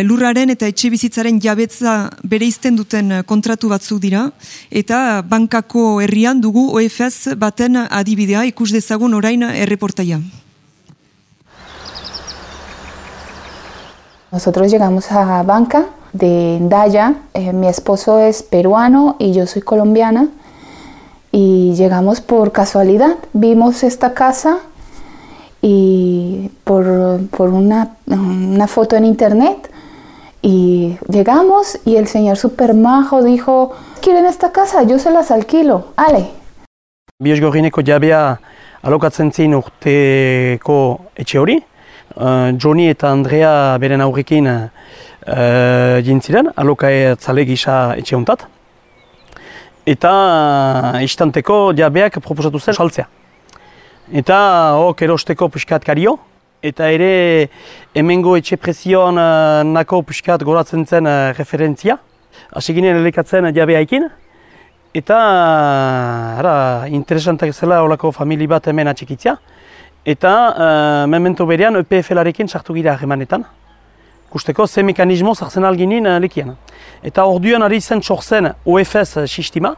Speaker 10: lurraren eta etxe bizitzaren jabetza bere izten duten kontratu batzuk dira, eta bankako herrian dugu OFS baten adibidea ikus dezagun orain erreportaia.
Speaker 12: Nosotros llegamos a Banca de Daya, eh, mi esposo es peruano y yo soy colombiana. Y llegamos por casualidad, vimos esta casa y por, una, una, foto en internet y llegamos y el señor super majo dijo, ¿quieren esta casa? Yo se las alquilo, ale,
Speaker 13: Biosgorrineko jabea alokatzen zein urteko etxe hori. Uh, Johnny eta Andrea beren aurrekin uh, jintziren, alokae zale gisa etxe hontat. Eta uh, istanteko jabeak proposatu zen saltzea. Eta hok erosteko puskat kario, eta ere hemengo etxe presioan uh, nako puskat goratzen zen uh, referentzia. Aseginen elekatzen jabeaikin, Eta ara, interesantak zela olako famili bat hemen atxikitzia. Eta uh, memento berean EPF-larekin sartu gira ahemanetan. Kusteko ze mekanismo zartzen alginin uh, lekian. Eta orduan ari zen sortzen OFS sistema.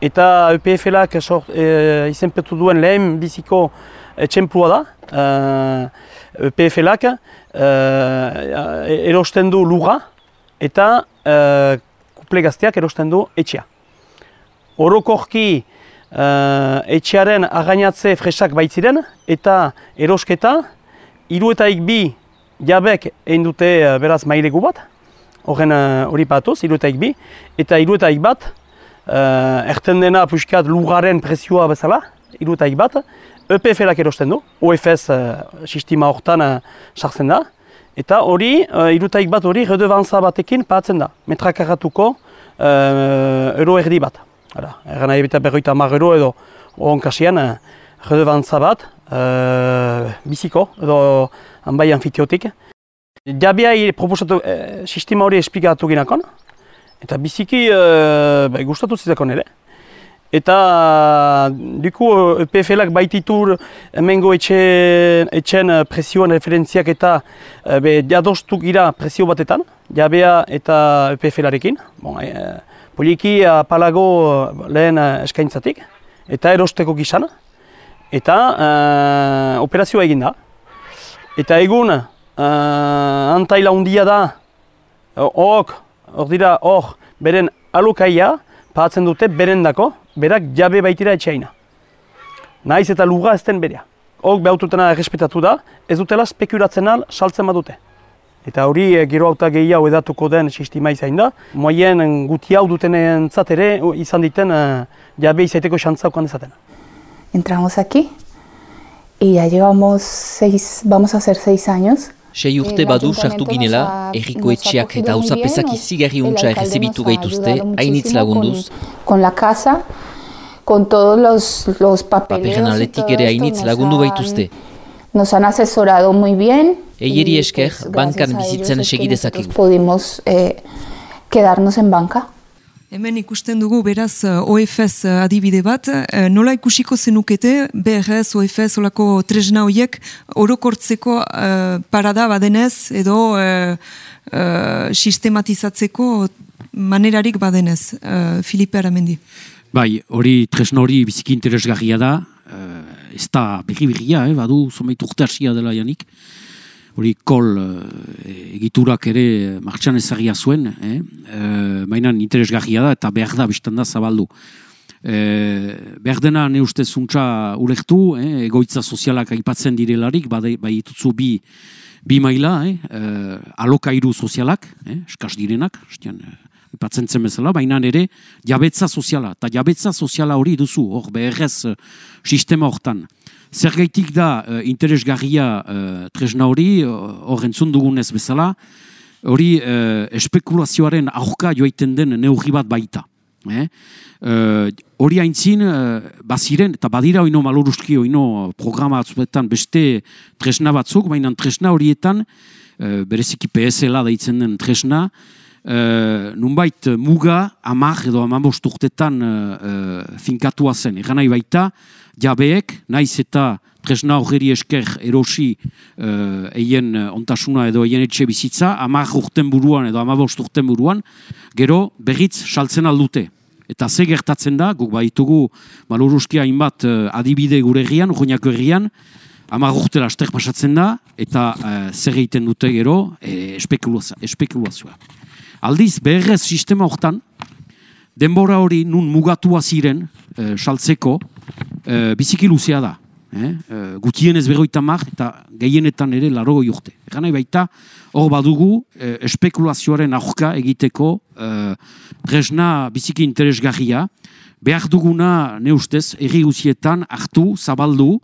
Speaker 13: Eta EPF-lak e, izenpetu duen lehen biziko txemplua da. Uh, EPF-lak uh, erosten du lura eta uh, kuple gazteak erosten du etxea orokorki uh, etxearen againatze fresak baitziren eta erosketa hiru eta bi jabek egin dute uh, beraz mailegu bat. Horren uh, hori uh, patuz, hiru eta bi. Eta hiru eta bat uh, erten dena puskat lugaren presioa bezala hiru eta bat. EPF-lak erosten du, OFS uh, sistema horretan sartzen da. Eta hori, uh, bat hori redevantza batekin patzen da, metrakarratuko uh, euro erdi bat. Hala, egan nahi bita berroita marrero edo ohon kasian, eh, redebantza bat, eh, biziko edo hanbai anfitiotik. Jabia proposatu, e, sistema hori esplikatu ginakon, eta biziki e, bai, gustatu zizakon ere. Eta duku EPFLak baititur emengo etxen, etxen presioan referentziak eta be, jadostu gira presio batetan, jabea eta EPFLarekin. Bon, poliki apalago eh, lehen eh, eskaintzatik, eta erosteko gizan, eta uh, operazioa egin da. Eta egun, uh, antaila hundia da, hor, hor dira, hor, beren alokaia, pahatzen dute berendako, berak jabe baitira etxeaina. Naiz eta luga ez den berea. Hor behaututena errespetatu da, ez dutela spekulatzen al saltzen badute. Eta hori e, gero auta gehiago edatuko den sistema izain da. Moaien guti hau duten ere izan diten jabe izaiteko xantza okan dezaten.
Speaker 12: Entramos aquí y ya llevamos seis, vamos a hacer seis años.
Speaker 4: Sei urte badu sartu ginela, erriko etxeak eta hauzapezak izigarri untsa errezibitu gaituzte, hainitz lagunduz.
Speaker 12: Con la casa, con todos los, los papeleos
Speaker 4: Paperen aletik ere hainitz lagundu gaituzte.
Speaker 12: Nos han asesorado muy bien.
Speaker 4: Eieri esker, bankan bizitzen segidezakegu.
Speaker 12: Pudimos eh, quedarnos en banka.
Speaker 10: Hemen ikusten dugu beraz eh, OFS eh, adibide bat, eh, nola ikusiko zenukete BRS, OFS, olako tresna horiek orokortzeko uh, parada badenez edo uh, uh, sistematizatzeko manerarik badenez, uh, Filipe Aramendi.
Speaker 9: Bai, hori tresna hori biziki interesgarria da, uh, ez da berri-berria, eh, badu, zomaitu urte dela janik, hori kol eh, egiturak ere martxan ezagia zuen, eh? e, interesgarria da eta behar da biztan da zabaldu. E, behar dena ne uste zuntza ulektu, eh? egoitza sozialak aipatzen direlarik, bai, bai itutzu bi, bi maila, eh? e, alokairu sozialak, eh? eskaz direnak, estian, Ipatzen zen bezala, baina ere jabetza soziala. Eta jabetza soziala hori duzu, hor beherrez sistema hortan. Zergaitik da uh, interesgarria uh, tresna hori, hor entzun dugunez bezala, hori uh, espekulazioaren aurka joaiten den neurri bat baita. Eh? Uh, hori haintzin, uh, baziren, eta badira oino maloruski oino programa batzuetan beste tresna batzuk, baina tresna horietan, uh, bereziki PSL-a daitzen den tresna, uh, nunbait muga, amak edo amabosturtetan uh, uh, finkatua zen. Egan nahi baita, jabeek, naiz eta tresna horreri esker erosi uh, eien uh, ontasuna edo eien etxe bizitza, amak urten buruan edo amabost urten buruan, gero berriz saltzen aldute. Eta ze gertatzen da, guk baitugu maluruskia hainbat uh, adibide gure egian, urruñako egian, amak urte laster pasatzen da, eta uh, zer egiten dute gero, e, espekulazioa. Aldiz, beherrez sistema hortan, denbora hori nun mugatua ziren, saltzeko, e, biziki luzea da. Eh? E, gutien ez berroita mar eta gehienetan ere laro urte. Egan nahi baita, hor badugu e, espekulazioaren aurka egiteko e, resna biziki interesgarria, behar duguna, ne ustez, erri guzietan hartu, zabaldu,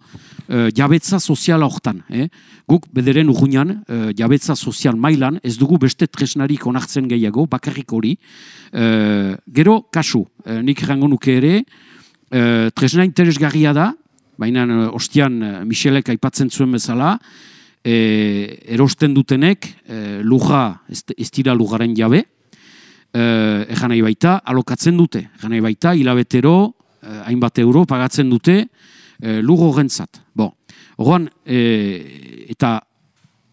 Speaker 9: uh, jabetza soziala hortan. Eh? Guk bederen urgunan, uh, jabetza sozial mailan, ez dugu beste tresnarik onartzen gehiago, bakarrik hori. Uh, gero, kasu, uh, nik errango nuke ere, uh, tresna interesgarria da, baina uh, ostian uh, Michelek aipatzen zuen bezala, erosten dutenek, uh, luja, ez, dira lujaren jabe, egan nahi baita, alokatzen dute. Egan nahi baita, hilabetero, uh, hainbat euro pagatzen dute, e, lugo gentzat. Bon. Oran, e, eta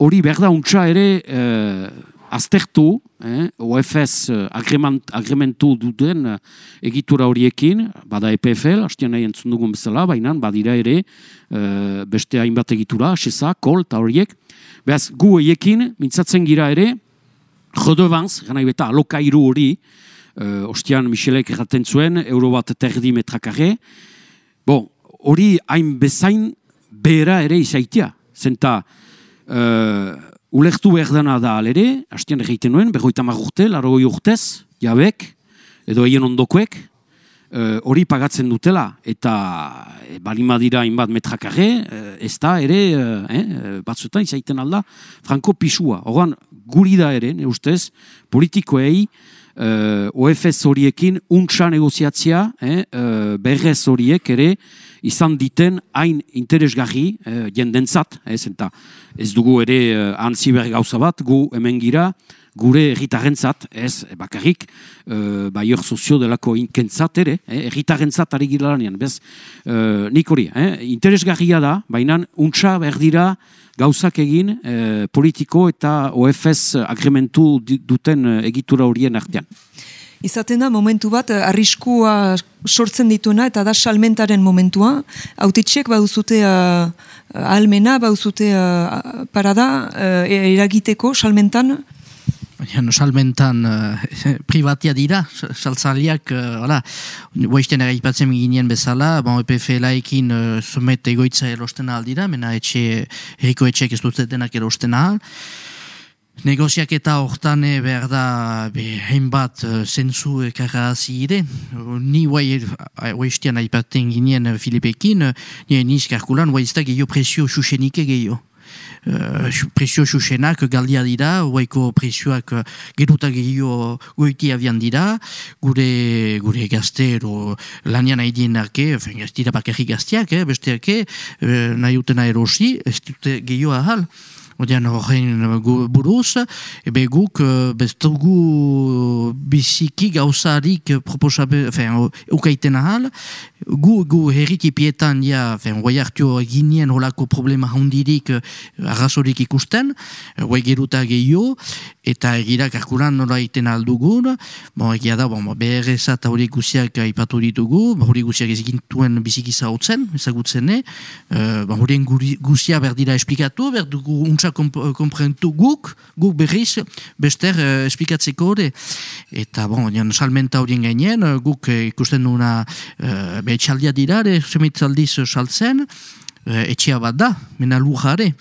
Speaker 9: hori behar da untsa ere e, aztertu, eh, OFS agrementu duten egitura horiekin, bada EPFL, hastian nahi entzun dugun bezala, baina badira ere e, beste hainbat egitura, SESA, KOL eta horiek. Beaz, gu eiekin, mintzatzen gira ere, jodobanz, gana ibeta alokairu hori, e, ostian Michelek erraten zuen, euro bat terdi metrakare, Bon, hori hain bezain behera ere izaitia. Zenta, uh, ulektu behar dena da alere, hastian egiten nuen, berroita marrurte, laro urtez, jabek, edo hien ondokoek, uh, hori pagatzen dutela, eta e, balima dira inbat metrakarre, uh, ez da ere, eh, batzutan izaiten alda, franko pisua. Horan, guri da ere, ne ustez, politikoei, uh, OFS horiekin untsa negoziatzia, eh, uh, berrez horiek ere, izan diten hain interesgarri eh, jendentzat, ez, eta ez dugu ere eh, antziber gauza bat, gu hemen gira, gure erritarentzat, ez, bakarrik, eh, baior sozio delako inkentzat ere, eh, erritarentzat ari gira lanean, bez, eh, nik hori, eh, interesgarria da, baina untsa berdira gauzak egin eh, politiko eta OFS agrementu duten eh, egitura horien artean.
Speaker 10: Izaten da momentu bat eh, arriskua sortzen dituena eta da salmentaren momentua. Autitxek baduzute uh, almena, baduzute uh, parada uh, eragiteko salmentan?
Speaker 11: No, salmentan uh, (laughs) privatia dira, saltzaliak, uh, boizten eraipatzen ginen bezala, bon, EPF-laekin uh, sumet egoitza erosten aldira, mena etxe, eriko etxek ez dut denak erosten ahal. Negoziak eta hortan eh, behar da hainbat uh, zentzu ekarra ire. Ni guai oestian aipaten ginen Filipekin, nire niz karkulan, guai ez da gehiago presio xuxenik gehiago. Uh, presio xuxenak galdia dira, guaiko presioak uh, geruta gehiago goiti abian dira, gure, gure gazte ero lanian haidien arke, ez dira bakarrik gazteak, eh, besteak, uh, nahi utena erosi, ez dute gehiago ahal. Odean horrein buruz, ebe guk bestugu biziki gauzarik proposabe, ukaiten ahal, gu, gu herritipietan ja, guai hartu ginien holako problema handirik arrazorik ikusten, guai geruta gehiago, eta egira karkuran nola iten aldugun, bon, egia da, bon, BRS eta hori guziak ipatu ditugu, hori guziak ez egintuen biziki zautzen, ezagutzen, eh? Uh, hori guzia berdira esplikatu, berdugu untsa komprentu guk, guk berriz, bester uh, esplikatzeko hori. Eta, bon, jan, salmenta horien gainean, uh, guk ikusten duna uh, betxaldia dira, semitzaldiz saltzen, uh, etxea bat da, mena lujare.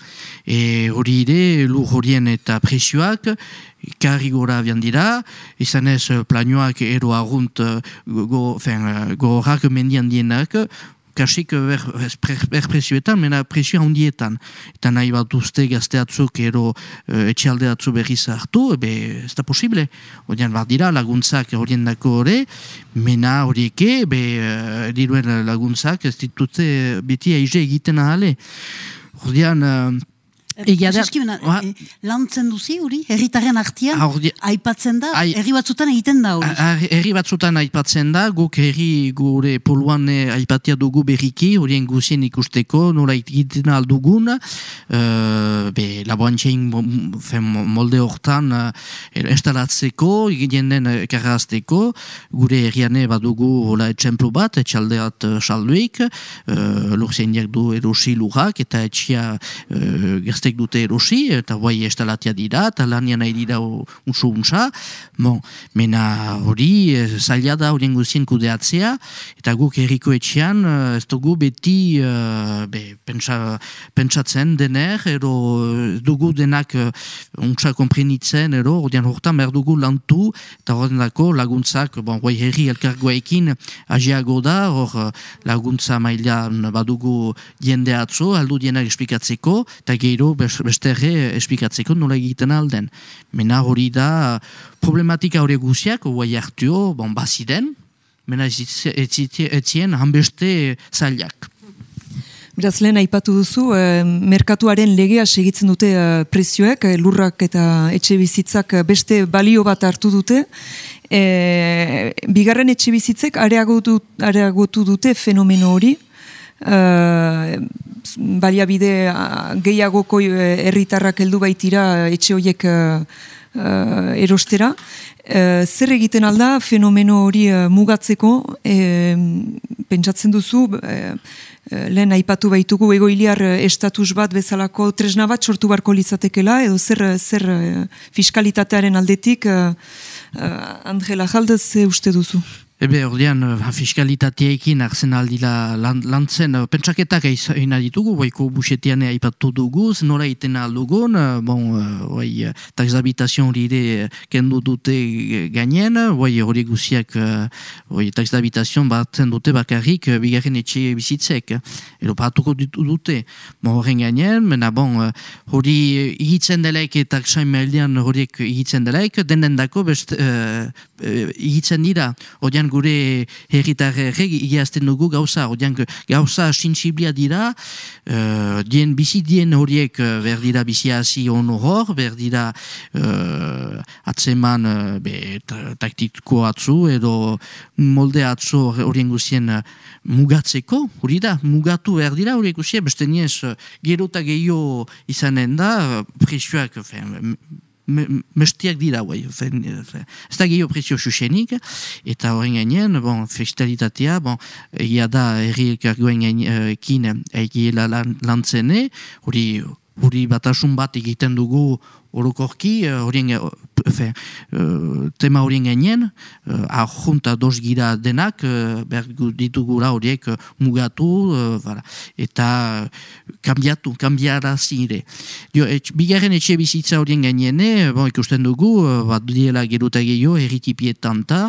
Speaker 11: E, hori ere, luj horien eta presioak, Ikarri gora abian dira, izan ez planioak ero agunt go, go, go mendian dienak, kasik ber presioetan, mena presio handietan. Eta nahi bat uste gazteatzuk ero uh, etxealdeatzu berriz hartu, ebe ez da posible. Odean bat dira laguntzak horien dako hori, mena horieke, be uh, laguntzak ez ditute biti aize egiten ahale. Odean... Uh,
Speaker 1: Egia da, e, lantzen duzi hori, herritaren artian, aipatzen da, herri batzutan egiten da hori.
Speaker 11: Herri batzutan aipatzen da, guk herri gure poluan aipatia dugu berriki, horien guzien ikusteko, nola egiten aldugun, uh, be, laboantxein molde hortan uh, instalatzeko, egiten den karrazteko, gure herriane badugu hola etxemplu bat, etxaldeat salduik, uh, lurzein du erosi lurrak, eta etxia uh, gaztek dute erosi, eta guai estalatia dira, eta lania nahi dira unso unsa, bon, mena hori e, zaila da horien guzien kudeatzea, eta guk erriko etxean, ez dugu beti be, pentsa, pentsatzen dener, ero dugu denak unsa komprenitzen, ero horien hortan behar dugu lantu, eta horren dako laguntzak, bon, guai herri elkargoekin agiago da, hor laguntza mailan badugu jende atzo, aldu dienak esplikatzeko, eta gero beste esplikatzeko nola egiten alden. Mena hori da problematika hori guziak, oai hartio, bon, baziden, mena etzien hanbeste zailak.
Speaker 10: Beraz, lehen aipatu duzu, eh, merkatuaren legea segitzen dute eh, prezioek, eh, lurrak eta etxe bizitzak beste balio bat hartu dute. Eh, bigarren etxe bizitzek areagotu, areagotu dute fenomeno hori. Eh, baliabide gehiagoko herritarrak heldu baitira etxe horiek erostera. zer egiten alda fenomeno hori mugatzeko, pentsatzen duzu, Eh, lehen aipatu baitugu egoiliar estatus bat bezalako tresna bat sortu barko litzatekela edo zer, zer fiskalitatearen aldetik Angela Jaldez uste duzu?
Speaker 11: Ebe, ordean, uh, fiskalitateekin arzen aldila lantzen, uh, pentsaketak egin ditugu, baiko busetian aipatu dugu, nora iten aldugun, bon, bai, taxabitazion hori ere kendu dute gainen, bai, hori guziak, bai, taxabitazion batzen dute bakarrik, bigarren etxe bizitzek, ero patuko ditu dute, bon, horren gainen, mena, bon, hori egitzen delaik eta sain meldean horiek egitzen delaik, den dako best, uh, egitzen dira, ordean, gure herritarrek igiazten dugu gauza, odian gauza sintsiblia dira, uh, dien bizi dien horiek uh, berdira bizi hasi ono hor, berdira uh, atzeman uh, be, taktiko atzu edo molde atzu horien guzien uh, mugatzeko, hori da, mugatu berdira horiek guzien, beste niez, gero eta gehiago izanen da, presioak, mestiak dira, bai. Ez da gehiago prezio susenik, eta horren gainean, bon, festalitatea, bon, egia da, erri elkargoen gainekin, egiela lantzene, hori, hori batasun bat egiten dugu orokorki, eh, horien, uh, tema horien gainean, uh, ahunta dos gira denak, behar ditugura horiek mugatu, uh, eta kambiatu, kambiara zire. Dio, et, bigarren etxe bizitza horien gainean, bon, ikusten dugu, bat diela geruta gehiago, erritipietan ta,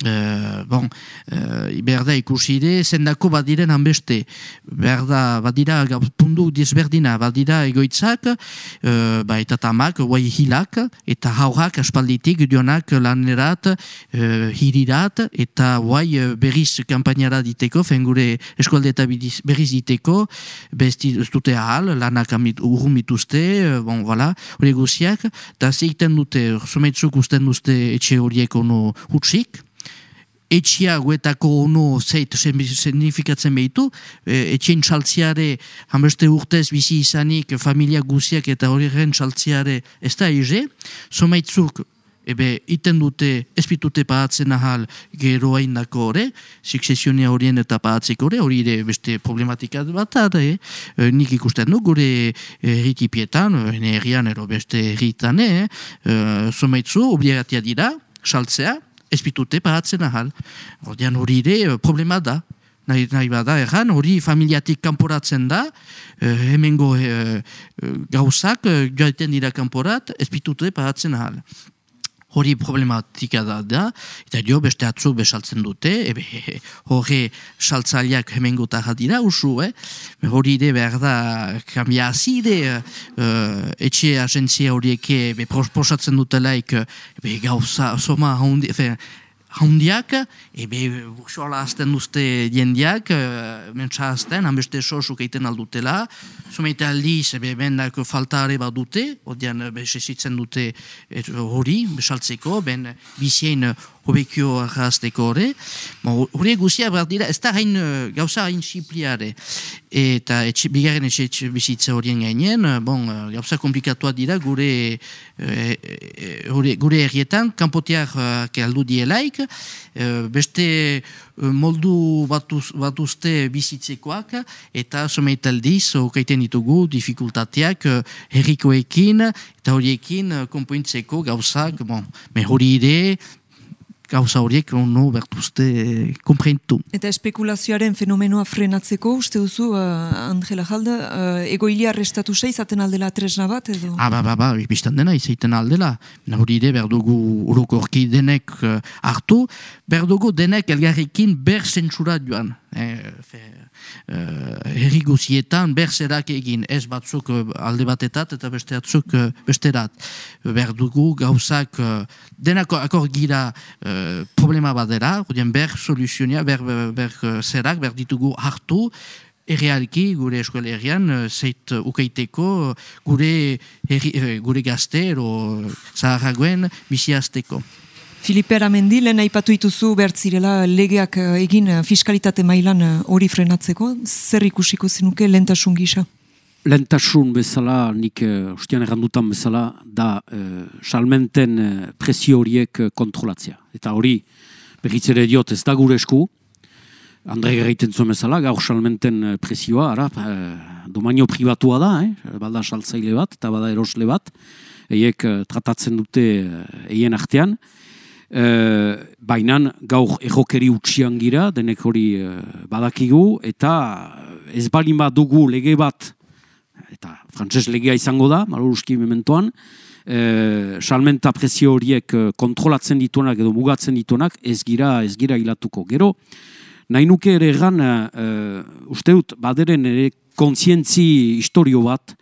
Speaker 11: Uh, bon, uh, berda ikusire, zendako badiren hanbeste, berda badira pundu disberdina, badira egoitzak, uh, ba, eta tamak, guai hilak, eta haurak aspalditik dionak lanerat, uh, hirirat, eta guai berriz kampainara diteko, fengure eskualde eta berriz diteko, besti dute ahal, lanak urrun bituzte, bon, voilà, hori guziak, eta zeiten dute, zumeitzuk usten duzte etxe horiek ono hutsik, etxia guetako ono zeit zenifikatzen behitu, e, etxein saltziare hameste urtez bizi izanik familia guziak eta horren saltziare ez da eze, somaitzuk ebe iten dute espitute paatzen ahal gero haindako hori, suksesionia horien eta paatzeko hori, hori ere beste problematika bat da, e, nik ikusten du gure erritipietan, e, herrian ero beste herritan, e, somaitzu obligatia dira, saltzea, ez bitute paratzen ahal. Ordean hori ere eh, problema da. Nahi, nahi bada erran, hori familiatik kanporatzen da, eh, hemengo eh, gauzak joaiten dira kanporat, ez bitute paratzen ahal hori problematika da da, eta jo beste atzu besaltzen dute, ebe (laughs) hori saltzaliak hemen gota dira usu, eh? hori ide behar da kambia azide, uh, etxe agentzia horiek be proposatzen dutelaik, ebe gauza, soma, hondi, handiak, ebe burxoala azten duzte jendiak, uh, mentsa azten, hanbeste sosuk eiten aldutela, zumeite aldiz, ebe bendak faltare bat dute, odian behesitzen dute hori, besaltzeko, ben bizien hobekio arrazteko hori. Hori guzia behar dira, ez da hain gauza hain sipliare. Eta etxe, bigarren etxe, etxe bizitza horien gainen, bon, gauza komplikatua dira gure e, e, gure errietan, kanpoteak aldu dielaik, beste moldu batuz, batuzte bizitzekoak, eta someitaldiz, okaiten ditugu, dificultateak herrikoekin, eta horiekin kompointzeko gauzak, bon, me hori ide, gauza horiek ono bertuzte komprentu.
Speaker 10: Eta espekulazioaren fenomenoa frenatzeko, uste duzu, uh, Angela Jalda, uh, egoili arrestatu sei, izaten aldela tresna bat, edo?
Speaker 11: Ah, ba, ba, ba, biztan dena, izaten aldela. Hori ere, berdugu urokorki denek uh, hartu, berdugu denek elgarrikin ber zentsura joan. Eh, fe, uh, herri guzietan berzerak egin ez batzuk uh, alde batetat eta beste batzuk uh, besterat berdugu gauzak uh, denako akor gira uh, problema badera ber soluzionia ber, ber, ber zerak ber ditugu hartu Errealki, gure eskualerian, zeit ukeiteko, gure, gure gazte, ero zaharragoen, biziazteko.
Speaker 10: Filipe Aramendi, lehen aipatu ituzu bertzirela legeak eh, egin eh, fiskalitate mailan eh, hori frenatzeko, zer ikusiko zenuke lentasun gisa?
Speaker 9: Lentasun bezala, nik ustean errandutan bezala, da salmenten presio horiek kontrolatzea. Eta hori, behitzere diot ez da gure esku, Andre egiten zuen bezala, gaur salmenten presioa, ara, domaino privatua da, eh? bada saltzaile bat, eta bada erosle bat, eiek tratatzen dute eien artean, e, baina gaur errokeri utxian gira, denek hori e, badakigu, eta ez balin bat dugu lege bat, eta frantses legea izango da, maluruski mementoan, e, salmenta prezio horiek kontrolatzen dituenak edo mugatzen dituenak, ez gira, ez gira hilatuko. Gero, nahi nuke ere egan, e, uste dut, baderen ere kontzientzi historio bat,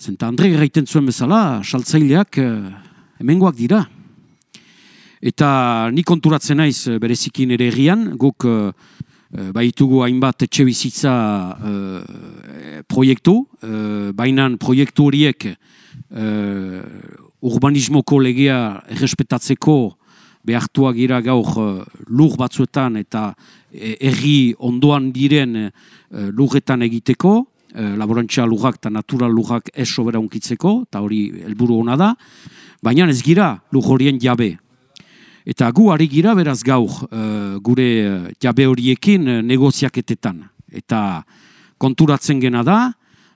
Speaker 9: zenta Andre gaiten zuen bezala, saltzaileak e, hemengoak dira, Eta ni konturatzen naiz eh, berezikin ere egian, guk uh, baitugu hainbat etxe bizitza uh, proiektu, uh, bainan proiektu horiek uh, urbanismoko legea errespetatzeko behartuak gira gaur lur batzuetan eta erri ondoan diren lurretan egiteko, laborantza lurrak eta natural lurrak ez sobera unkitzeko, eta hori helburu hona da, baina ez gira lur horien jabe, Eta gu ari gira beraz gaur uh, gure uh, jabe horiekin uh, negoziaketetan. Eta konturatzen gena da,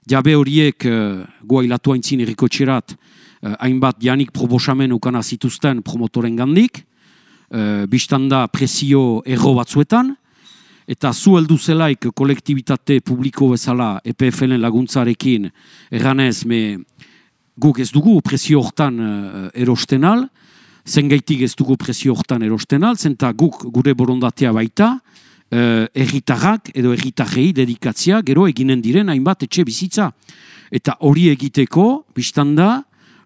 Speaker 9: jabe horiek uh, gu ailatu haintzin eriko txerat, uh, hainbat janik proposamen ukana zituzten promotoren gandik, uh, biztanda presio erro batzuetan, eta zu heldu zelaik kolektibitate publiko bezala EPFL-en laguntzarekin erranez me guk ez dugu presio hortan uh, erostenal, zen gaitik ez dugu presio hortan erosten altzen, eta guk gure borondatea baita, uh, erritarrak edo erritarrei dedikatzia, gero eginen diren hainbat etxe bizitza. Eta hori egiteko, biztanda,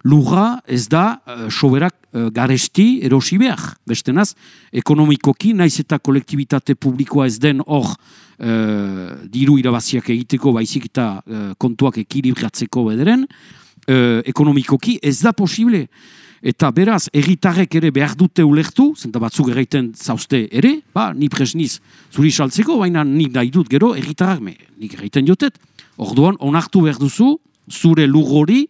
Speaker 9: lurra ez da uh, soberak uh, garesti erosi behar. Bestenaz, ekonomikoki, naiz eta kolektibitate publikoa ez den hor uh, diru irabaziak egiteko, baizik eta uh, kontuak ekilibratzeko bederen, uh, ekonomikoki ez da posible. Eta beraz, erritarrek ere behar dute ulertu, zenta batzuk erraiten zauzte ere, ba, ni presniz zuri saltzeko, baina nik nahi dut gero erritarrak, me, nik erraiten jotet, orduan, onartu behar duzu, zure lur hori,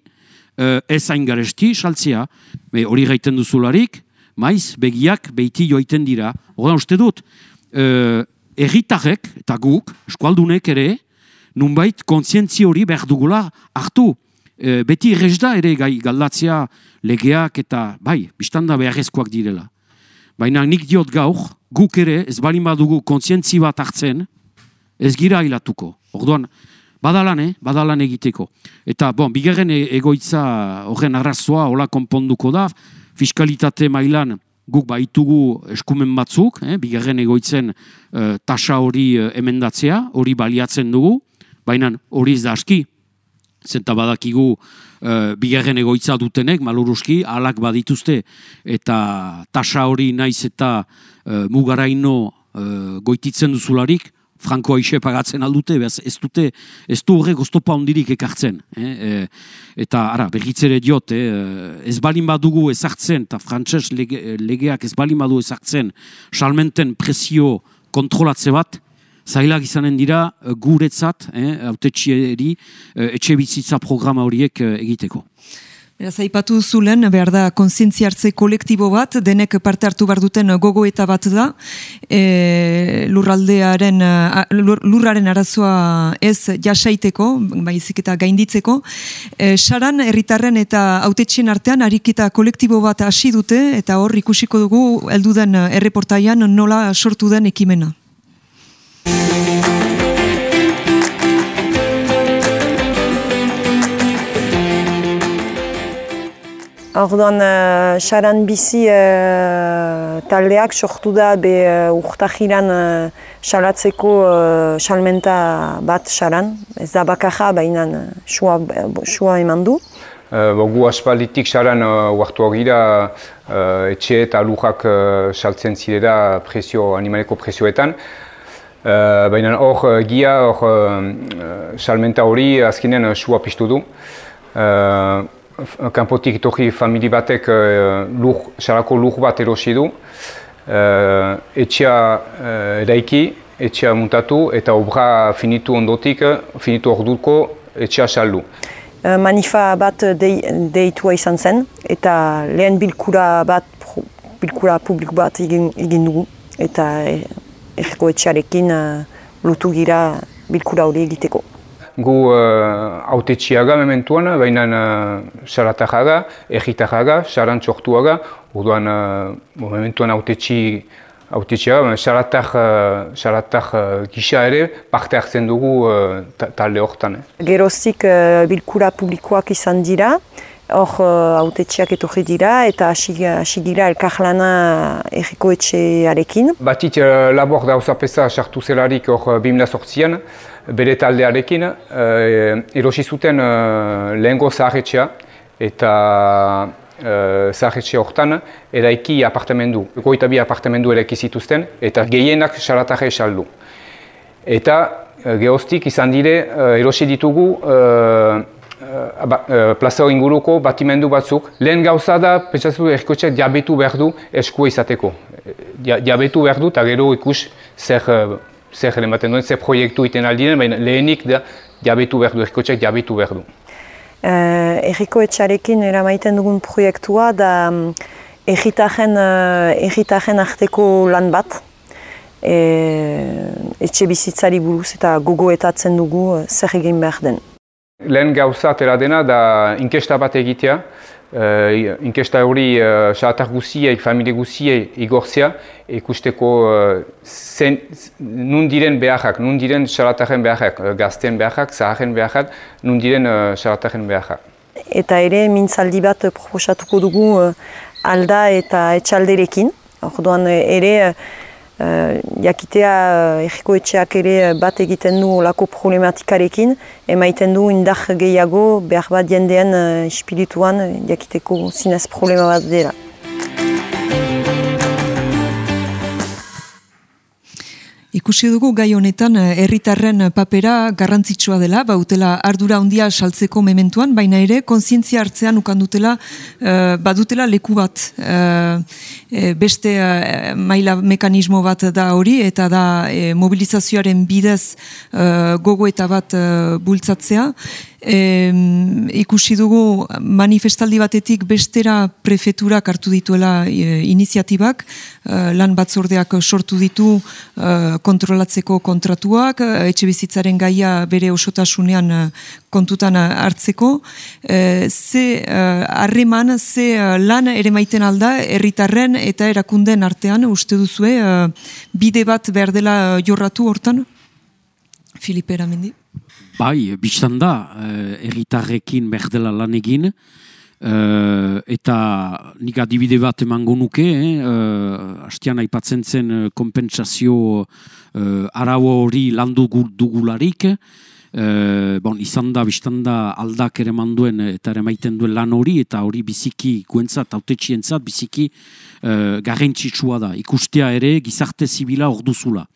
Speaker 9: uh, ez hain garesti saltzea, me, hori erraiten duzularik, maiz, begiak, behiti joaiten dira, orduan, uste dut, uh, erritarrek, eta guk, eskualdunek ere, nunbait, kontzientzi hori behar dugula hartu, e, beti errez da ere gai galdatzea legeak eta bai, biztanda beharrezkoak direla. Baina nik diot gaur, guk ere ez balin badugu kontzientzi bat hartzen, ez gira hilatuko. Orduan, badalan, eh? badalan egiteko. Eta, bon, bigarren e, egoitza horren arrazoa, hola konponduko da, fiskalitate mailan guk baitugu eskumen batzuk, eh? bigarren egoitzen uh, tasa hori uh, emendatzea, hori baliatzen dugu, baina hori ez da aski, zenta badakigu uh, bigarren egoitza dutenek, maluruski, alak badituzte, eta tasa hori naiz eta uh, mugaraino uh, goititzen duzularik, Franko aixe pagatzen aldute, ez dute, ez du horrek oztopa ondirik ekartzen. Eh? E, eta, ara, berritzere diot, eh? ez balin badugu ezartzen, eta frantses lege, legeak ez balin badu ezartzen, salmenten presio kontrolatze bat, zailak izanen dira guretzat, eh? autetxieri, etxe bizitza programa horiek egiteko.
Speaker 10: Beraz, aipatu zulen, behar da, konzientzia hartze kolektibo bat, denek parte hartu behar duten gogo eta bat da, e, lurraldearen, lurraren arazoa ez jasaiteko, baizik eta gainditzeko. E, saran, herritarren eta autetxien artean, arikita kolektibo bat hasi dute, eta hor ikusiko dugu, elduden erreportaian nola sortu den ekimena.
Speaker 14: Orduan, uh, xaran bizi uh, taldeak sortu da be uh, urtahiran uh, xalatzeko uh, xalmenta bat xaran. Ez da bakarra, baina uh, eman du.
Speaker 15: Uh, gu aspalditik xaran uh, uartu agira uh, etxe eta lujak uh, saltzen zirela presio, animaleko presioetan. Uh, baina hor gia, hor xalmenta hori azkinen uh, sua piztu du. Uh, kanpotik toki famili batek uh, lur, sarako lur bat erosi du, uh, etxea uh, eraiki, etxea muntatu eta obra finitu ondotik, finitu orduko etxea saldu.
Speaker 14: Manifa bat deitua izan zen eta lehen bilkura bat, bilkura publik bat egin, egin dugu eta erriko etxearekin lutu gira bilkura hori egiteko
Speaker 15: gu uh, autetxiaga mementuan, baina uh, saratajaga, egitajaga, sarantxortuaga, urduan uh, mementuan autetxi autetxiaga, saratak, uh, saratak uh, gisa ere parte hartzen dugu uh, talde horretan.
Speaker 14: Eh. Geroztik uh, bilkura publikoak izan dira, hor uh, autetxiak etorri dira eta hasi dira elkarlana erriko etxearekin.
Speaker 15: Batit uh, labor dauzapesa sartu zelarik hor uh, bimla sortzian, bere taldearekin uh, erosi zuten uh, lehengo zaharretxea eta uh, zaharretxea horretan eraiki apartamendu, goita bi apartamendu eraiki zituzten eta gehienak xalatarra esaldu. Eta uh, gehoztik izan dire uh, erosi ditugu uh, uh, plaza inguruko batimendu batzuk. Lehen gauza da, pentsatu erkotxeak diabetu behar du eskua izateko. Diabetu behar du eta gero ikus zer zer ematen duen, zer proiektu iten aldinen, baina lehenik da jabetu behar du, errikotxeak jabetu behar du.
Speaker 14: Uh, erriko etxarekin eramaiten dugun proiektua da um, erritaren, uh, arteko lan bat. E, etxe bizitzari buruz eta gogoetatzen dugu zer egin behar den.
Speaker 15: Lehen gauza atera dena da inkesta bat egitea, uh, inkesta hori uh, xalatar guziei, familie guziei igortzea, ikusteko uh, zen, nun diren beharrak, nun diren xalataren beharrak, uh, gazten beharrak, zaharen beharrak, nun diren uh, xalataren beharrak.
Speaker 14: Eta ere, mintzaldi bat proposatuko dugu uh, alda eta etxalderekin. Orduan ere, Uh, jakitea uh, erriko etxeak ere bat egiten du olako problematikarekin, emaiten du indar gehiago behar bat jendean uh, espirituan jakiteko zinez problema bat dela.
Speaker 10: Ikusi dugu gai honetan eh, herritarren papera garrantzitsua dela, bautela ardura handia saltzeko mementuan, baina ere kontzientzia hartzean ukandutela uh, badutela leku bat. Beste maila mekanismo bat da hori eta da mobilizazioaren bidez uh, gogo eta bat bultzatzea e, ikusi dugu manifestaldi batetik bestera prefeturak hartu dituela e, iniziatibak, e, lan batzordeak sortu ditu e, kontrolatzeko kontratuak, e, etxe bizitzaren gaia bere osotasunean e, kontutan hartzeko, e, ze harreman, ze lan ere maiten alda, herritarren eta erakunden artean, uste duzue, bide bat behar dela jorratu hortan? Filipe Eramendi.
Speaker 9: Bai, biztan da, eh, erritarrekin berdela lan egin, eh, eta nik adibide bat emango nuke, eh, hastian aipatzen zen eh, kompensazio eh, arau hori landu dugularik, eh, bon, izan da, biztan da, aldak ere manduen eta ere maiten duen lan hori, eta hori biziki guentzat, autetxientzat, biziki eh, garrantzitsua da, ikustea ere gizarte zibila orduzula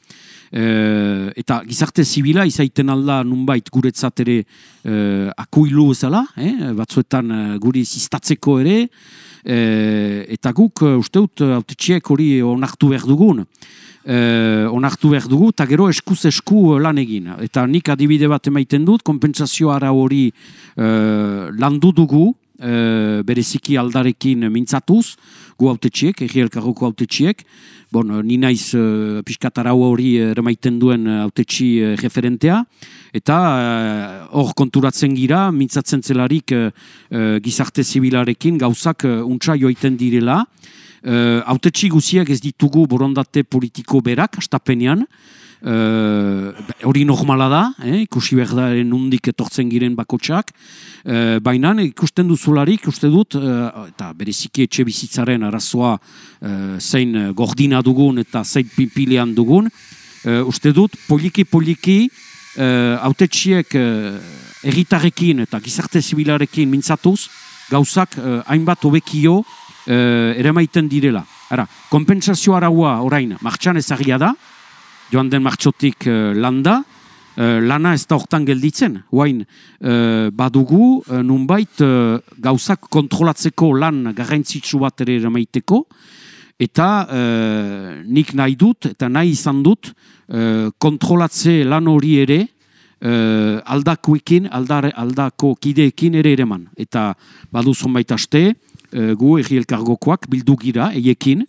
Speaker 9: eta gizarte zibila izaiten alda nunbait guretzat ere e, akuilu ezala, eh? batzuetan guri ziztatzeko ere, e, eta guk uste dut autetxiek hori onartu behar dugun. Eh, onartu behar dugu, eta gero eskuz esku lan egin. Eta nik adibide bat emaiten dut, kompensazio ara hori eh, landu dugu, eh, bereziki aldarekin mintzatuz, gu autetxiek, egi elkarroko autetxiek, bon, ni naiz uh, piskatarau hori eramaiten duen autetxi uh, referentea, eta hor konturatzen gira, mintzatzen zelarik gizarte zibilarekin gauzak uh, untsa joaiten direla, Uh, autetxi guziak ez ditugu borondate politiko berak, astapenean, hori normala da, eh, ikusi behar da nundik etortzen giren bakotsak, uh, baina ikusten duzularik, uste dut, uh, eta bereziki etxe bizitzaren arazoa uh, zein gordina dugun eta zein pipilean dugun, uh, uste dut, poliki-poliki, uh, autetxiek uh, erritarrekin eta gizarte zibilarekin mintzatuz, gauzak hainbat obekio, uh, ere maiten direla. Ara, kompensazio araua orain martxan ezagia da, joan den martxotik uh, landa, uh, lana ez da hortan gelditzen. Huain, uh, badugu, uh, nunbait, gauzak kontrolatzeko lan garrantzitsu bat ere maiteko, eta uh, nik nahi dut, eta nahi izan dut, uh, kontrolatze lan hori ere, uh, aldakoekin, aldare, aldako kideekin ere ere. Eta badu zonbait aste, uh, gu egi elkargokoak bildu gira, eiekin,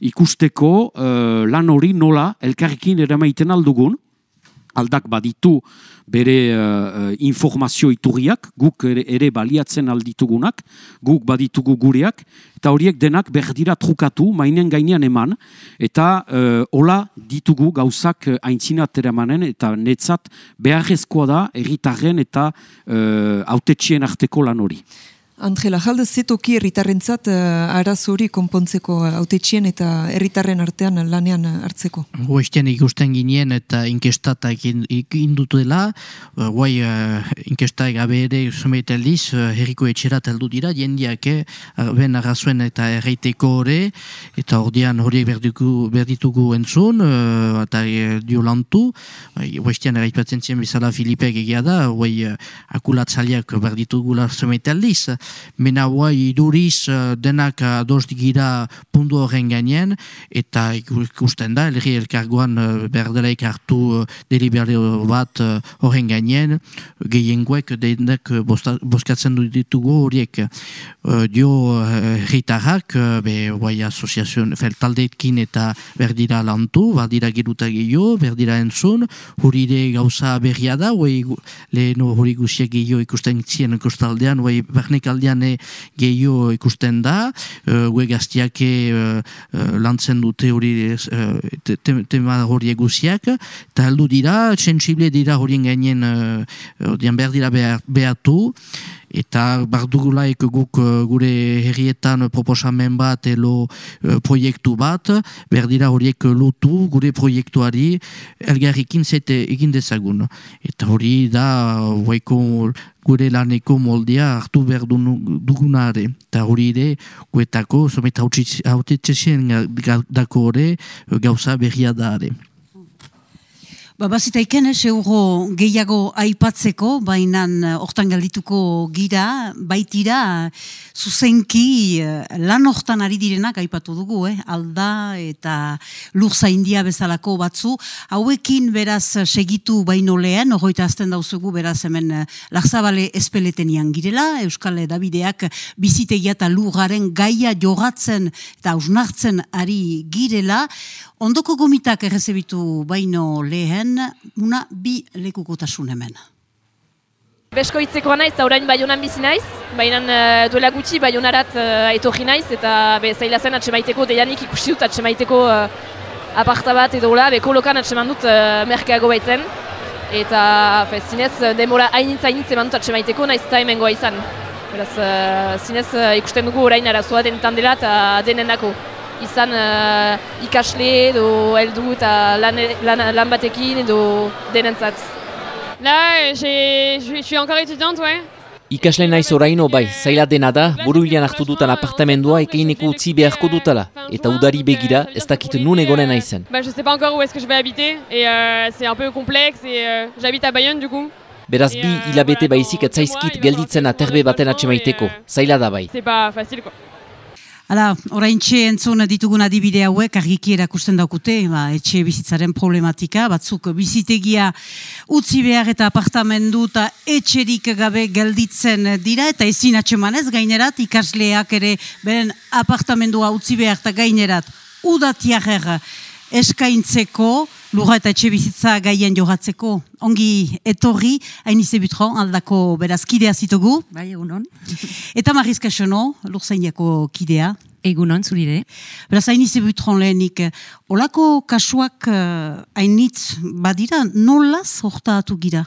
Speaker 9: ikusteko uh, lan hori nola elkarrekin ere maiten aldugun, aldak baditu bere uh, informazio iturriak, guk ere, ere baliatzen alditugunak, guk baditugu gureak, eta horiek denak berdira trukatu, mainen gainean eman, eta uh, hola ditugu gauzak haintzinat ere manen, eta netzat beharrezkoa da erritarren eta uh, autetxien arteko lan hori.
Speaker 10: Angela, jalde zetoki erritarrentzat uh, araz hori konpontzeko autetxien eta herritarren artean lanean hartzeko?
Speaker 11: Guaiztean ikusten ginen eta inkestatak indutu dela, guai uh, inkestak gabe ere zumeit aldiz, uh, herriko etxerat aldu dira, jendiak eh, ben arrazuen eta erreiteko hori, eta ordean horiek berditugu entzun, uh, eta uh, dio lantu, guaiztean erraipatzen zien bizala Filipek egia da, guai uh, akulatzaliak berditugu la zumeit aldiz, mena guai iduriz uh, denak ados digira pundu horren gainean, eta ikusten da, elri elkargoan uh, berdelaik hartu deliberio bat horren gainean, gehiengoek denak boskatzen ditugu horiek. Dio ritarrak, uh, be guai asoziazioan, feltaldekin eta berdira lantu, berdira geruta gehiago, berdira entzun, hurire gauza berria da, guai lehen hori guziak gehiago ikusten zien kostaldean, guai bernek aldean gehiago ikusten da, gue gaztiak lantzen dute hori tema hori eguziak, eta heldu dira, sensible dira horien gainen, odian behar dira behatu, eta bardugulaik guk gure herrietan proposamen bat elo proiektu bat, berdira horiek lotu gure proiektuari elgarrikin zete egin dezagun. Eta hori da, waiko gure laneko moldea hartu behar dugunare. Eta hori ere, guetako, zometa haute txesien dako hori gauza berria da ere.
Speaker 1: Ba, bazita iken, euro gehiago aipatzeko, baina eh, hortan galdituko gira, baitira, zuzenki eh, lan hortan ari direnak aipatu dugu, eh? alda eta lurza india bezalako batzu, hauekin beraz segitu baino lehen, horreita azten dauzugu beraz hemen eh, larzabale espeletenian girela, Euskal Davideak bizitegia eta lurgaren gaia jogatzen eta ausnartzen ari girela, ondoko gomitak errezebitu baino lehen, una bi lekukotasun hemen.
Speaker 16: Besko hitzeko naiz, eta orain baionan bizi naiz, baina uh, duela gutxi baionarat uh, etorri naiz, eta be, zaila zen atxemaiteko, deianik ikusi dut atxemaiteko uh, aparta bat edo la, be, kolokan atxeman dut uh, merkeago baitzen, eta fe, zinez demora hainitz hainitz eman dut atxemaiteko, naiz eta hemen goa izan. Beraz, uh, zinez uh, ikusten dugu orain arazoa denetan dela eta denen dako izan uh, ikasle edo heldu eta lan, lan, lan batekin edo denentzat.
Speaker 17: Là, je suis encore étudiante, ouais.
Speaker 4: Ikasle naiz oraino bai, zaila dena da, buru hilan hartu dutan apartamendua ekeineko utzi beharko dutala. Eta udari begira, ez dakit nun egonen naizen.
Speaker 16: Ba, je sais pas encore où est-ce que je vais habiter, et euh, c'est un peu complexe, et euh, j'habite à Bayonne du coup.
Speaker 4: Beraz bi euh, hilabete baizik etzaizkit gelditzen aterbe baten atxemaiteko. Zaila da bai.
Speaker 16: C'est pas facile quoi.
Speaker 1: Hala, orain txe entzun ditugun adibide hauek argiki erakusten daukute, ba, etxe bizitzaren problematika, batzuk bizitegia utzi behar eta apartamendu eta etxerik gabe gelditzen dira, eta ezin atxemanez gainerat, ikasleak ere beren apartamendua utzi behar eta gainerat udatiager eskaintzeko, lurra eta etxe bizitza gaien jogatzeko. Ongi etorri, hain ize aldako beraz kidea zitugu.
Speaker 17: Bai, egunon.
Speaker 1: eta Mariska Xono, lurzainako kidea.
Speaker 17: Egunon, zurire.
Speaker 1: Beraz, hain ize lehenik, olako kasuak uh, hainitz badira, nolaz hortatu gira?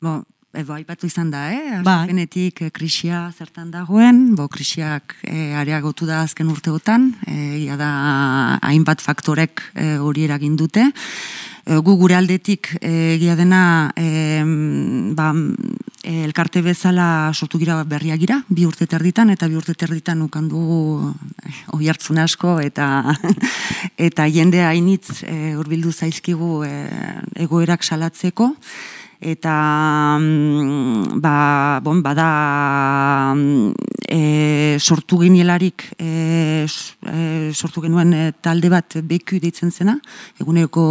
Speaker 17: Bon, Ebo, aipatu izan da, eh? Ba. Genetik eh, krisia zertan dagoen, bo, krisiak eh, areagotu da azken urteotan, ia da hainbat faktorek eh, hori eragin dute. Eh, gu gure aldetik egia dena eh, ba, elkarte bezala sortu gira berria gira, bi urte terditan, eta bi urte terditan ukan dugu oi hartzun asko, eta (laughs) eta jende hainitz eh, urbildu zaizkigu eh, egoerak salatzeko, eta mm, ba, bon, bada e, sortu genielarik e, e, sortu genuen e, talde bat beku deitzen zena, eguneko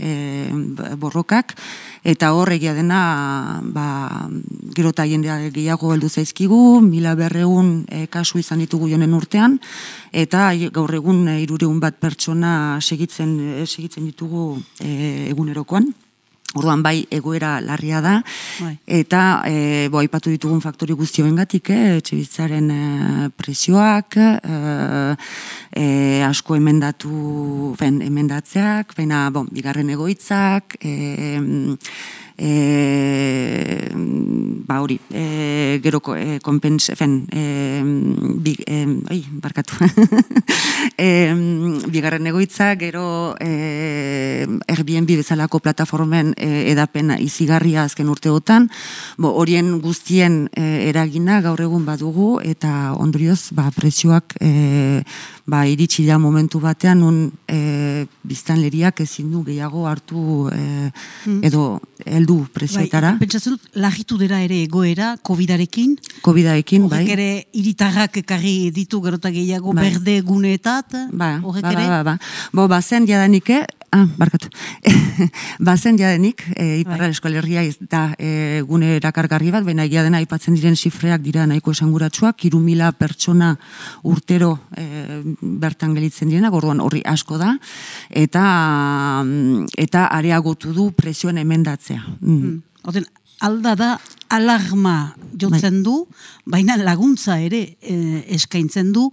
Speaker 17: e, borrokak, eta hor egia dena ba, gero eta jendea gehiago heldu zaizkigu, mila berreun e, kasu izan ditugu jonen urtean, eta gaur egun e, irureun bat pertsona segitzen, e, segitzen ditugu e, egunerokoan. Orduan bai egoera larria da bai. eta e, bo aipatu ditugun faktori guztioengatik, eh, etxebitzaren e, presioak, e, e, asko emendatu, ben, emendatzeak, baina bon, bigarren egoitzak, e, e, ba hori, e, gero e, kompens, fen, e, bi, e, ai, barkatu, (laughs) e, bigarren egoitza, gero e, Airbnb bezalako plataformen e, edapen izigarria azken urteotan, bo, horien guztien e, eragina gaur egun badugu, eta ondrioz, ba, presioak e, ba, iritsi da momentu batean, nun e, biztanleriak ezin du gehiago hartu e, mm. edo heldu du presioetara.
Speaker 1: Bai, pentsatzen dut, lagitu dira ere egoera, COVID-arekin.
Speaker 17: COVID-arekin, bai.
Speaker 1: Horrek ere iritarrak ekarri ditu gerota gehiago bai. berde guneetat.
Speaker 17: Ba, ba, ba, ba, ba. Bo, bazen jadanik, eh? Ah, barkatu. (laughs) Bazen jadenik, e, iparra bai. eskolerria da e, gune erakargarri bat, baina egia dena aipatzen diren zifreak dira nahiko esanguratsuak, iru mila pertsona urtero e, bertan gelitzen direna, gorduan horri asko da, eta eta areagotu du presioen emendatzea. Mm.
Speaker 1: Mm alda da alarma jotzen bai. du, baina laguntza ere e, eskaintzen du,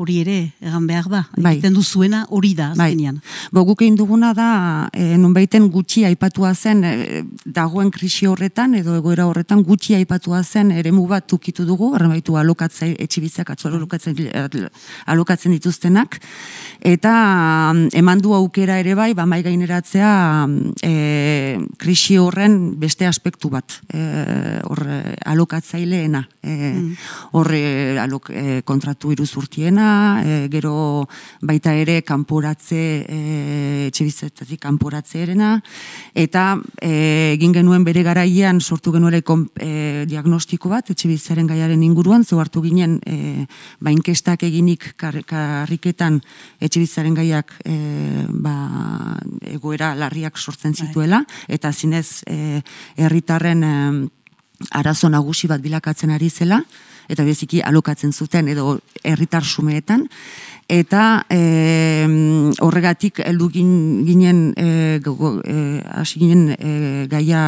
Speaker 1: hori ere egan behar da, bai. egiten du zuena hori da bai. azkenean.
Speaker 17: Bo, guk egin duguna da, e, nunbaiten gutxi aipatua zen e, dagoen krisi horretan, edo egoera horretan gutxi aipatua zen eremu bat tukitu dugu, horren baitu alokatzei, etxibizak atzu alokatzen, alokatzen dituztenak, eta eman du aukera ere bai, ba, mai gaineratzea e, krisi horren beste aspektu bat e, hor e, alokatzaileena e, hor e, alok, e, kontratu iruzurtiena e, gero baita ere kanporatze e, etxe kanporatze eta e, egin genuen bere garaian sortu genuen e, diagnostiko bat etxe gaiaren inguruan zo hartu ginen e, bainkestak eginik karriketan etxe gaiak e, ba, egoera larriak sortzen bai. zituela. Eta zinez herritarren arazo nagusi bat bilakatzen ari zela, eta beziki alokatzen zuten edo herritar sumeetan, eta e, horregatik heldu ginen e, hasi ginen e, gaia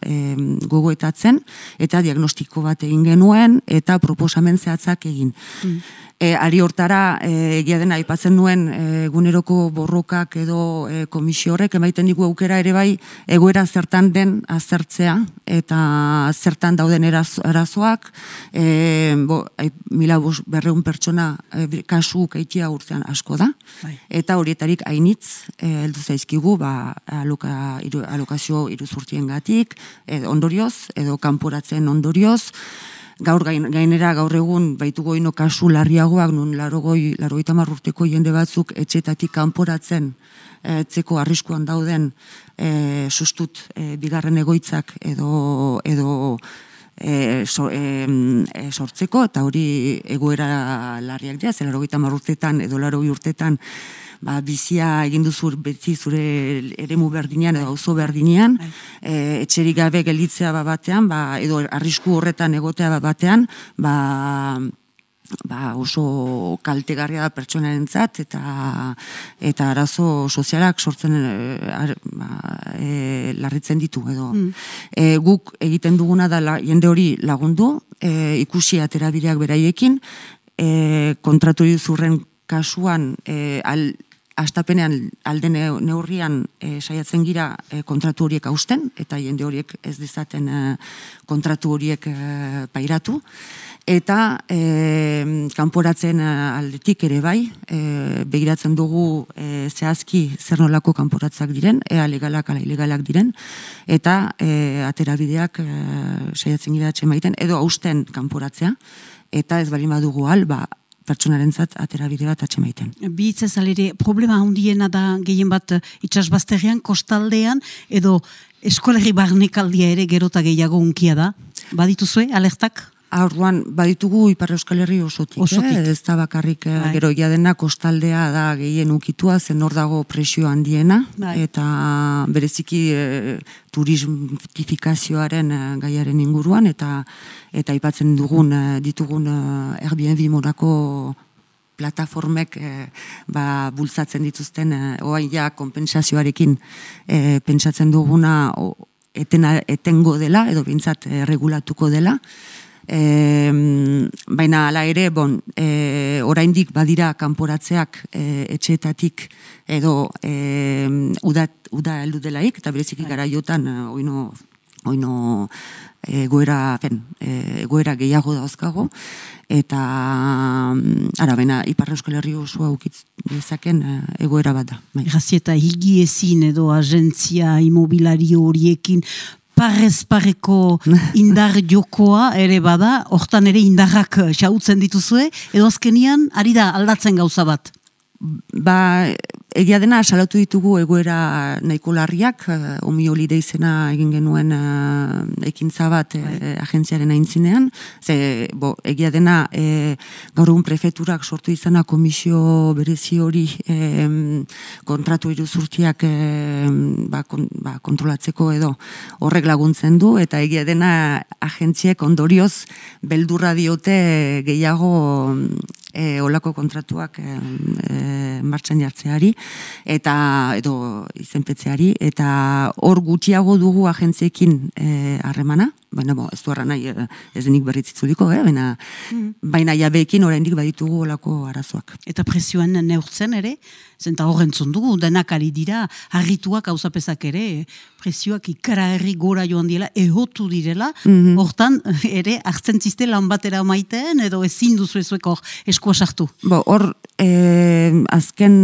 Speaker 17: e, gogoetatzen, eta diagnostiko bat egin genuen, eta proposamen zehatzak egin. Mm. E, ari hortara, e, egia dena, aipatzen nuen, e, eguneroko borrokak edo e, komisio horrek, emaiten digu aukera ere bai, egoera zertan den azertzea, eta zertan dauden arazoak, e, bo, ai, mila berreun pertsona e, kasu kaitia urtean asko da, bai. eta horietarik hainitz, e, heldu zaizkigu, ba, aloka, iru, alokazio iruzurtien gatik, e, ondorioz, edo kanporatzen ondorioz, gaur gainera gaur egun baitu goino kasu larriagoak nun larogoi, larogeita marrurteko jende batzuk etxetatik kanporatzen etzeko arriskuan dauden e, sustut e, bigarren egoitzak edo edo e, so, e, sortzeko eta hori egoera larriak dira, zer larogeita marrurtetan edo larogoi urtetan ba, bizia egin duzu beti zure eremu berdinean edo auzo berdinean, bai. e, etxerik gabe gelditzea ba batean, ba, edo arrisku horretan egotea ba batean, ba, ba oso kaltegarria da pertsonaren zat, eta, eta arazo sozialak sortzen e, ba, e, larritzen ditu edo. Mm. E, guk egiten duguna da la, jende hori lagundu, e, ikusi aterabideak beraiekin, e, kontratu zurren kasuan e, al, astapenean alde neurrian e, saiatzen gira e, kontratu horiek hausten, eta jende horiek ez dezaten e, kontratu horiek e, pairatu. Eta e, kanporatzen aldetik ere bai, e, begiratzen dugu e, zehazki zer nolako kanporatzak diren, ea legalak ala ilegalak diren, eta e, aterabideak e, saiatzen gira maiten, edo hausten kanporatzea, eta ez bali badugu al, ba, pertsonaren zat atera bide bat atxemaiten.
Speaker 1: Bi itzazalere, problema handiena da gehien bat itxasbazterian, kostaldean, edo eskolerri barnekaldia ere gerota gehiago unkia da? Badituzue, alertak?
Speaker 17: Aurruan, baditugu Ipar Euskal Herri osotik, osotik. Eh? ez da bakarrik eh, bai. gero dena kostaldea da gehien ukitua, zen hor dago presio handiena, bai. eta bereziki eh, turismifikazioaren eh, gaiaren inguruan, eta eta aipatzen dugun eh, ditugun eh, Airbnb morako plataformek eh, ba, bultzatzen dituzten eh, oain ja kompensazioarekin eh, pentsatzen duguna o, etena, etengo dela, edo bintzat eh, regulatuko dela, E, baina ala ere, bon, e, oraindik badira kanporatzeak e, etxeetatik edo e, uda, uda heldu delaik, eta bereziki bai. gara jotan, e, oino, oino egoera, fen, egoera gehiago dauzkago, eta ara, baina Ipar Euskal Herri osoa ukitz dezaken egoera bat da.
Speaker 1: Bai. Grazieta, higi ezin edo agentzia imobilario horiekin parez pareko (laughs) indar jokoa ere bada, hortan ere indarrak xautzen dituzue, edo azkenian ari da aldatzen gauza bat?
Speaker 17: Ba, egia dena salatu ditugu egoera nahiko larriak, uh, omi izena egin genuen uh, ekintza bat uh, agentziaren aintzinean, ze, bo, egia dena e, gaur egun prefeturak sortu izana komisio berezi hori e, kontratu iruzurtiak e, ba, ba, kontrolatzeko edo horrek laguntzen du, eta egia dena agentziek ondorioz beldurra diote gehiago e, olako kontratuak e, martxan jartzeari eta edo izenpetzeari eta hor gutxiago dugu agentziekin harremana baina bo, ez du nahi eh, ez denik berritzitzuliko, eh? baina, mm. baina jabeekin oraindik baditugu olako arazoak.
Speaker 1: Eta presioen neurtzen ere, zenta horrentzun dugu, denak ari dira, harrituak hauzapezak ere, presioak ikara herri gora joan diela, ehotu direla, mm hortan (laughs) ere, hartzen ziste lan batera maiten, edo ezin duzu ezuek hor eskua sartu.
Speaker 17: Bo, hor, azken,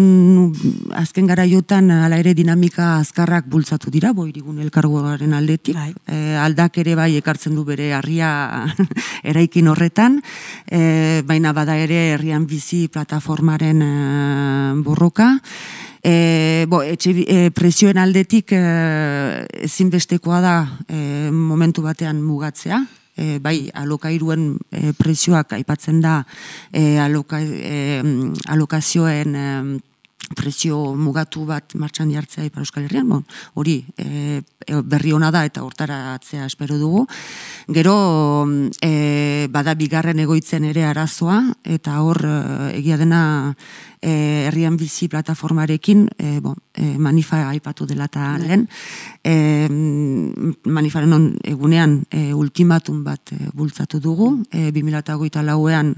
Speaker 17: azken gara jotan, ala ere dinamika azkarrak bultzatu dira, bo, irigun elkargoaren aldetik, bai. e, aldak ere bai ekartzen du bere harria (laughs) eraikin horretan, e, baina bada ere herrian bizi plataformaren e, borroka, E, bo, etxe, e, presioen aldetik e, ezinbestekoa da e, momentu batean mugatzea, e, bai alokairuen e, presioak aipatzen da e, aloka, e, alokazioen e, prezio mugatu bat martxan jartzea Ipar Euskal Herrian, bon, hori e, e, berri ona da eta hortara atzea espero dugu. Gero e, bada bigarren egoitzen ere arazoa eta hor e, egia dena e, herrian bizi plataformarekin e, bon, e, manifa aipatu dela eta lehen, e, manifaren on egunean e, ultimatum bat e, bultzatu dugu, e, 2008 lauean,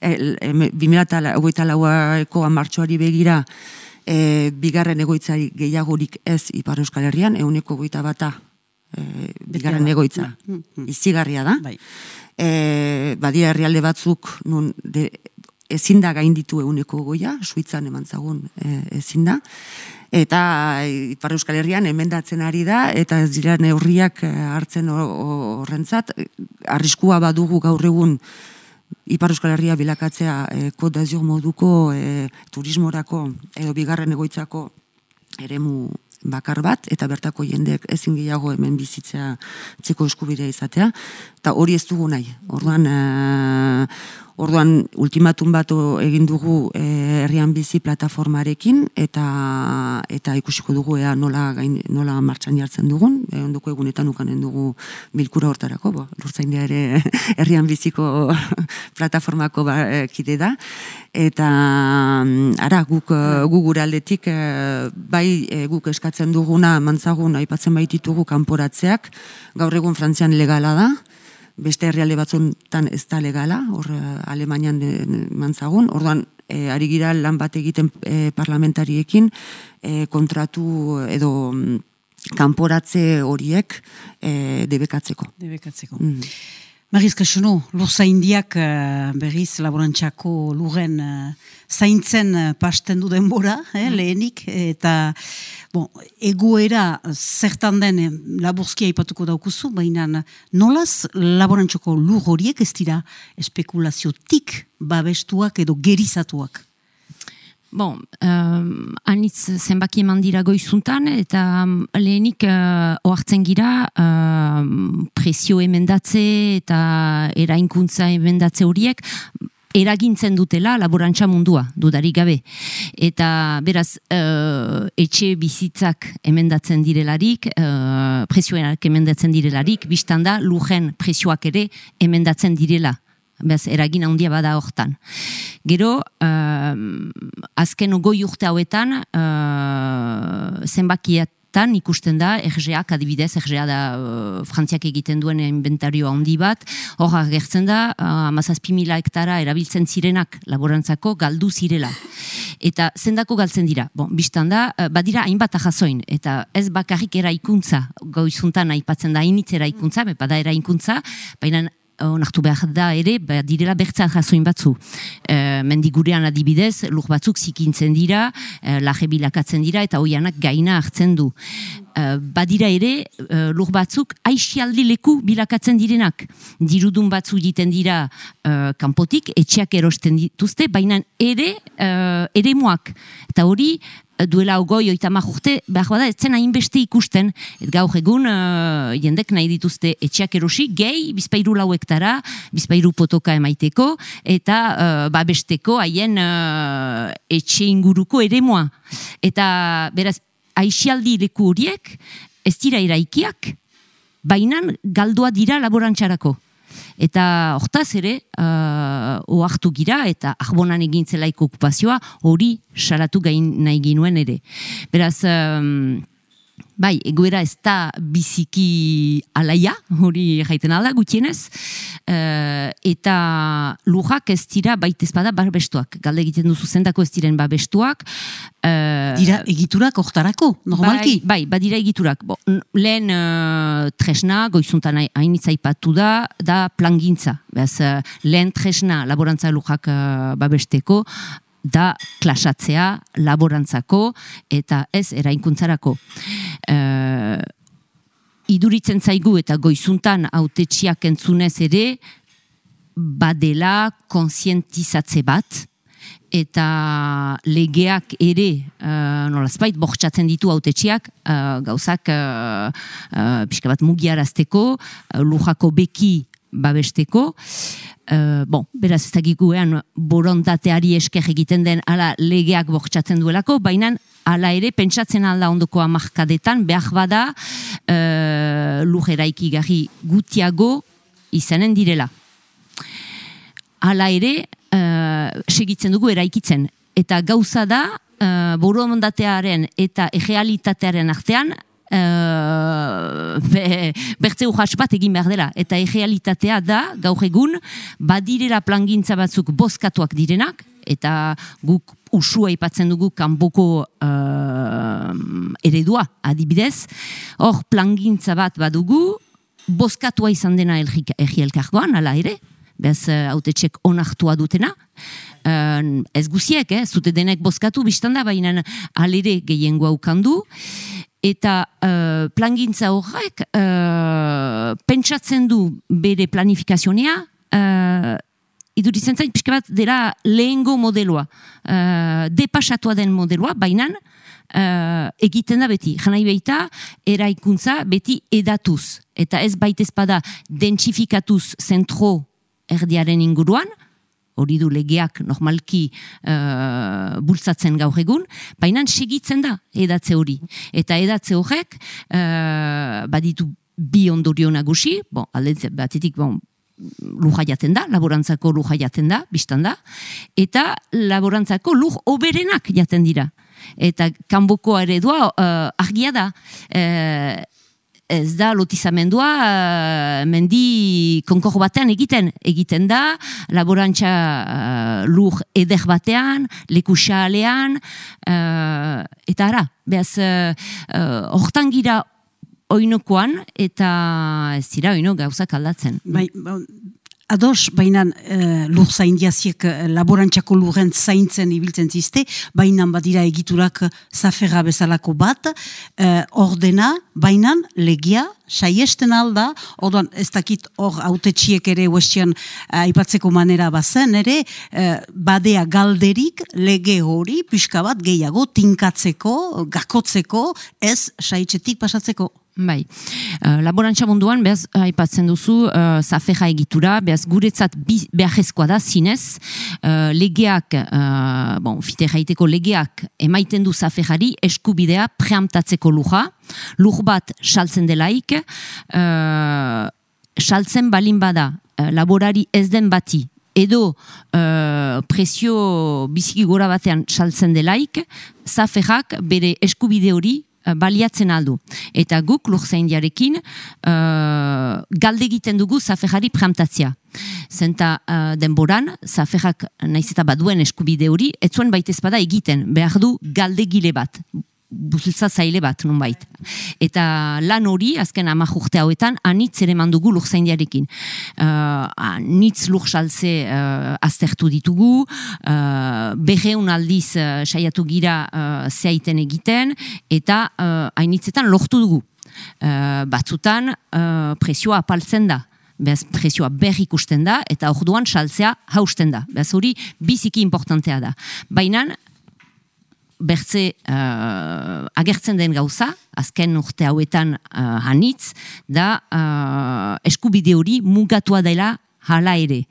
Speaker 17: e, e, 2008 laueko amartxoari begira, e, bigarren egoitzari gehiagorik ez Ipar Euskal Herrian, eguneko goita bata e, bigarren egoitza, mm, izigarria da. Bai. E, badia herrialde batzuk nun de, ezin da gainditu eguneko goia, Suitzan eman zagun e, ezin da. Eta Ipar Euskal Herrian emendatzen ari da, eta ez dira neurriak e, hartzen horrentzat, arriskua badugu gaur egun Ipar Euskal Herria bilakatzea e, kodazio moduko e, turismorako edo bigarren egoitzako eremu bakar bat, eta bertako jendeek ezin gehiago hemen bizitzea txeko eskubidea izatea, eta hori ez dugu nahi. Orduan, e, Orduan, ultimatun bat egin dugu eh, herrian bizi plataformarekin eta eta ikusiko dugu ea nola gain, nola martxan jartzen dugun. E, ondoko egunetan ukanen dugu bilkura hortarako, bo, lurtzaindea ere (laughs) herrian biziko (laughs) plataformako ba, e, kide da. Eta mm, ara, guk, guk gure aldetik, bai guk eskatzen duguna, mantzagun, aipatzen baititugu kanporatzeak, gaur egun frantzian legala da, beste herrialde batzuntan ez da legala, hor eh, Alemanian mantzagun, orduan e, ari gira lan bat egiten e, parlamentariekin e, kontratu edo mm, kanporatze horiek e, debekatzeko.
Speaker 1: Debekatzeko. Mm. Mariz Kaxono, lur zaindiak uh, berriz laborantxako lurren uh, zaintzen uh, pasten du denbora, eh, mm. lehenik, eta bon, egoera zertan den laburzkia ipatuko daukuzu, baina nolaz laborantxako lur horiek ez dira espekulaziotik babestuak edo gerizatuak?
Speaker 18: Bon, um, anitz zenbaki eman dira goizuntan, eta lehenik uh, oartzen gira um, presio emendatze eta erainkuntza emendatze horiek eragintzen dutela laborantza mundua, dudarik gabe. Eta beraz, uh, etxe bizitzak emendatzen direlarik, uh, presioak emendatzen direlarik, biztan da, lujen presioak ere emendatzen direla bez, eragin handia bada hortan. Gero, uh, azken goi urte hauetan, uh, zenbakietan ikusten da, RGAk adibidez, RGA da uh, frantziak egiten duen inventario handi bat, hor agertzen da, uh, mila hektara erabiltzen zirenak laborantzako galdu zirela. Eta zendako galtzen dira, bon, biztan da, uh, badira hainbat ahazoin, eta ez bakarrik eraikuntza, goizuntan aipatzen da, hainitz eraikuntza, bada eraikuntza, baina onartu behar da ere, ba, direla bertzat jasoin batzu. E, mendigurean adibidez, lur batzuk zikintzen dira, e, laje bilakatzen dira, eta hoianak gaina hartzen du. E, badira ere, e, lur batzuk aixialdi leku bilakatzen direnak. Dirudun batzu egiten dira e, kanpotik, etxeak erosten dituzte, baina ere, e, ere muak. Eta hori, duela ogoi oita urte, behar bada, ez hainbeste ikusten, et gaur egun uh, jendek nahi dituzte etxeak erosi, gehi bizpairu lauektara, bizpairu potoka emaiteko, eta uh, babesteko haien uh, etxe inguruko ere moa. Eta beraz, aixialdi leku horiek, ez dira iraikiak, bainan galdua dira laborantxarako. Eta hortaz ere, uh, oartu gira eta ahbonan egin zelaiko okupazioa hori salatu gain nahi ginuen ere. Beraz, um, bai, egoera ez da biziki alaia, hori jaiten alda gutienez, uh, eta lujak ez dira baita ezpada barbestuak. Galde egiten duzu zendako ez diren babestuak,
Speaker 1: Uh, dira egiturak oktarako, normalki?
Speaker 18: Bai, bai badira egiturak. Bo, lehen uh, tresna, goizuntan ipatu da, da plangintza. Beaz, uh, lehen tresna laborantza lujak uh, babesteko, da klasatzea laborantzako eta ez erainkuntzarako. Uh, iduritzen zaigu eta goizuntan autetxiak entzunez ere, badela konsientizatze bat, eta legeak ere uh, nolazpait bortxatzen ditu autetxiak uh, gauzak uh, uh, pixka bat mugiarazteko, uh, lujako beki babesteko. Uh, bon, beraz ez dakikuean borontateari esker egiten den ala legeak bortxatzen duelako, baina ala ere pentsatzen alda ondoko amarkadetan behar bada uh, lujeraiki gari gutiago izanen direla. Hala ere, uh, segitzen dugu eraikitzen. Eta gauza da, uh, borondatearen eta egealitatearen artean uh, be, bertze bat egin behar dela. Eta egealitatea da, gaur egun, badirera plangintza batzuk bozkatuak direnak, eta guk usua ipatzen dugu kanboko uh, eredua adibidez. Hor plangintza bat badugu, bozkatua izan dena egi elkargoan, ala ere, bez haute txek onartua dutena. Uh, ez guziek, eh? zute denek bozkatu biztanda, baina alere gehiengoa ukandu. Eta uh, plangintza horrek uh, pentsatzen du bere planifikazionea, uh, iduritzen zain, pixka bat dela lehengo modeloa, uh, depasatua den modeloa, baina uh, egiten da beti. Janai behita, eraikuntza beti edatuz. Eta ez baitez bada dentsifikatuz zentro erdiaren inguruan, hori du legeak normalki uh, bultzatzen gaur egun, baina segitzen da edatze hori. Eta edatze horrek uh, baditu bi ondorio nagusi, bon, batetik bon, luja jaten da, laborantzako luja jaten da, biztan da, eta laborantzako luj oberenak jaten dira. Eta kanboko eredua uh, argia da, uh, ez da lotizamendua uh, mendi konkor batean egiten. Egiten da, laborantza uh, lur eder batean, lekusa alean, uh, eta ara, hortan uh, gira oinokoan, eta ez dira oino gauzak aldatzen.
Speaker 1: Bai, ba, ados, baina e, lur zaindiaziek eh, laborantxako lurren zaintzen ibiltzen ziste, baina badira egiturak zaferra bezalako bat, e, ordena, baina legia, saiesten alda, orduan ez dakit hor autetxiek ere uestian aipatzeko manera bazen, ere badea galderik lege hori, pixka bat gehiago, tinkatzeko, gakotzeko, ez saitzetik pasatzeko.
Speaker 18: Bai, uh, laborantza munduan, behaz, haipatzen duzu, uh, zafeja egitura, behaz, guretzat behar da, zinez, uh, legeak, uh, bon, fite jaiteko legeak, emaiten du zafejari eskubidea preamtatzeko luja, luj bat saltzen delaik, uh, saltzen balin bada, uh, laborari ez den bati, edo uh, presio biziki gora batean saltzen delaik, zafejak bere eskubide hori Eh, baliatzen aldu. Eta guk lurzein jarekin uh, galde egiten dugu zafejari preamtatzia. Zenta uh, denboran, zafejak naiz eta baduen eskubide hori, etzuen baitez bada egiten, behar du galde gile bat buziltza zaile bat, nunbait. Eta lan hori, azken ama jurte hauetan, anitz ere mandugu lurzain diarekin. Uh, anitz lur salze uh, aztertu ditugu, uh, beheun aldiz uh, saiatu gira uh, zeaiten egiten, eta uh, hainitzetan lortu dugu. Uh, batzutan uh, presioa apaltzen da. Beaz, presioa ikusten da, eta orduan saltzea hausten da. Beaz, hori biziki importantea da. Baina, bertze uh, agertzen den gauza, azken urte hauetan uh, hanitz, da uh, eskubide hori mugatua dela hala ere.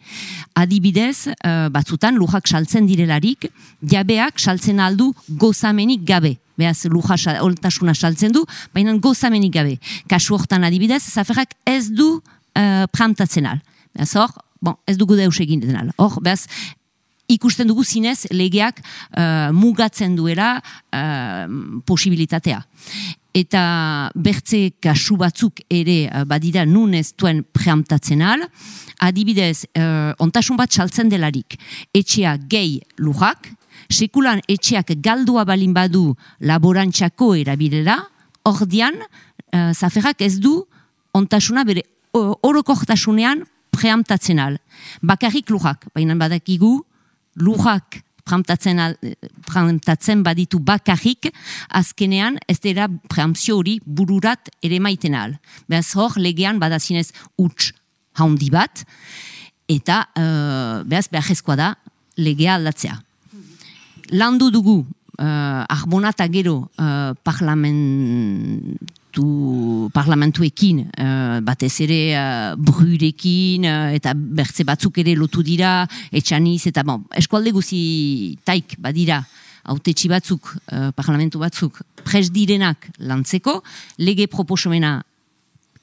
Speaker 18: Adibidez, uh, batzutan lujak saltzen direlarik, jabeak saltzen aldu gozamenik gabe. Beaz, luja oltasuna saltzen du, baina gozamenik gabe. Kasu hortan adibidez, zaferrak ez du uh, prantatzen al. Beaz, hor, bon, ez dugu deus egin den al. Hor, beaz, ikusten dugu zinez legeak uh, mugatzen duela uh, posibilitatea. Eta bertze kasu batzuk ere uh, badira nun ez duen preamtatzen al, adibidez, uh, ontasun bat saltzen delarik, etxea gehi lujak, sekulan etxeak galdua balin badu laborantxako erabilela, ordian, uh, zaferrak ez du ontasuna bere orokortasunean preamtatzen al. Bakarrik lujak, baina badakigu, lujak preamtatzen baditu bakarrik, azkenean ez dira preamzio hori bururat ere maiten al. Beaz hor, legean badazinez utx haundi bat, eta uh, beaz behar da legea aldatzea. Landu dugu, uh, arbonata gero uh, parlament parlamentu, parlamentuekin, uh, batez ere uh, brurekin, uh, eta bertze batzuk ere lotu dira, etxaniz, eta bon, eskualde guzi taik badira, autetxi batzuk, uh, parlamentu batzuk, pres direnak lantzeko, lege proposomena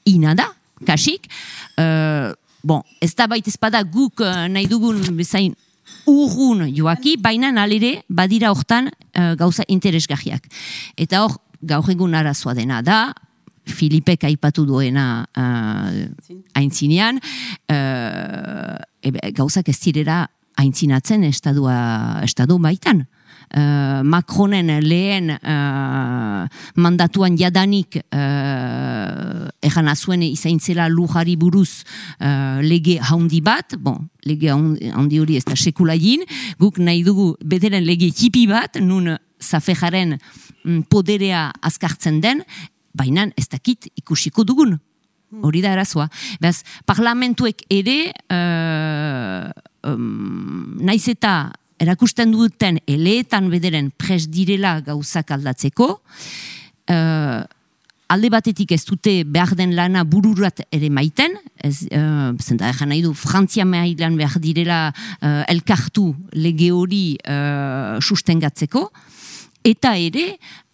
Speaker 18: ina da, kasik, uh, bon, ez da baita espada guk uh, nahi dugun bezain urrun joaki, baina nalere badira hortan uh, gauza interesgahiak. Eta hor, gaur egun arazoa dena da, Filipek aipatu duena uh, aintzinean, uh, gauzak ez direra aintzinatzen estadua, estadu baitan. Uh, Macronen lehen uh, mandatuan jadanik uh, egan azuen izaintzela lujari buruz uh, lege haundi bat, bon, lege haundi hori ez da sekula guk nahi dugu bederen lege hipi bat, nun zafejaren mm, poderea azkartzen den, baina ez dakit ikusiko dugun. Hori da arazoa. Beaz, parlamentuek ere, uh, um, naiz eta erakusten duten eleetan bederen pres direla gauzak aldatzeko, uh, alde batetik ez dute behar den lana bururat ere maiten, ez, uh, zenta nahi du, Frantzia mailan behar direla uh, elkartu lege hori uh, sustengatzeko, eta ere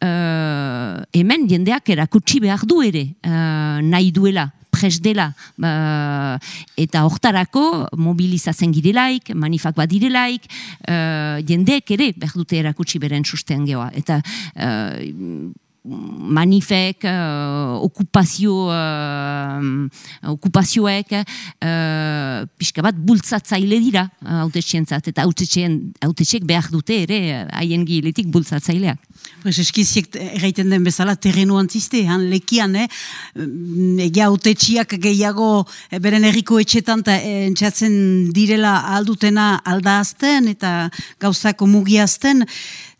Speaker 18: uh, hemen jendeak erakutsi behar du ere uh, nahi duela pres dela uh, eta hortarako mobilizatzen girelaik, manifak bat direlaik, uh, jendeek ere behar dute erakutsi beren susten geoa. Eta uh, manifek, uh, okupazio, uh, okupazioek, uh, pixka bat bultzatzaile dira autetxentzat, eta autetxek behar dute ere haien giletik bultzatzaileak.
Speaker 1: Pues eskiziek erraiten den bezala terrenu antziste, han lekian, eh? Egia autetxiak gehiago beren erriko etxetan eta entxatzen direla aldutena aldazten eta gauzako mugiazten,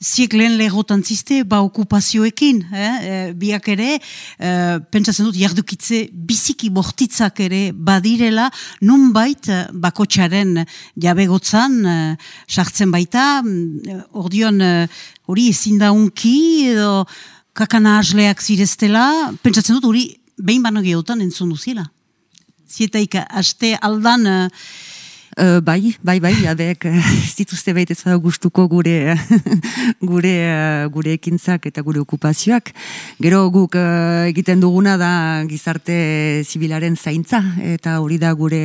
Speaker 1: ziek lehen lehotan ziste, ba okupazioekin, eh? e, biak ere, e, pentsatzen dut, jardukitze biziki bortitzak ere badirela, nun bait, bakotxaren jabegotzan, e, sartzen baita, mm, ordion hori ezin da unki, edo kakana asleak zireztela, pentsatzen dut, hori behin bano gehotan entzun duziela. Zietaik, aste aldan,
Speaker 17: Bai, bai, bai, abek, ez dituzte baita ez gustuko gure, (laughs) gure, gure ekintzak eta gure okupazioak. Gero guk uh, egiten duguna da gizarte zibilaren zaintza, eta hori da gure,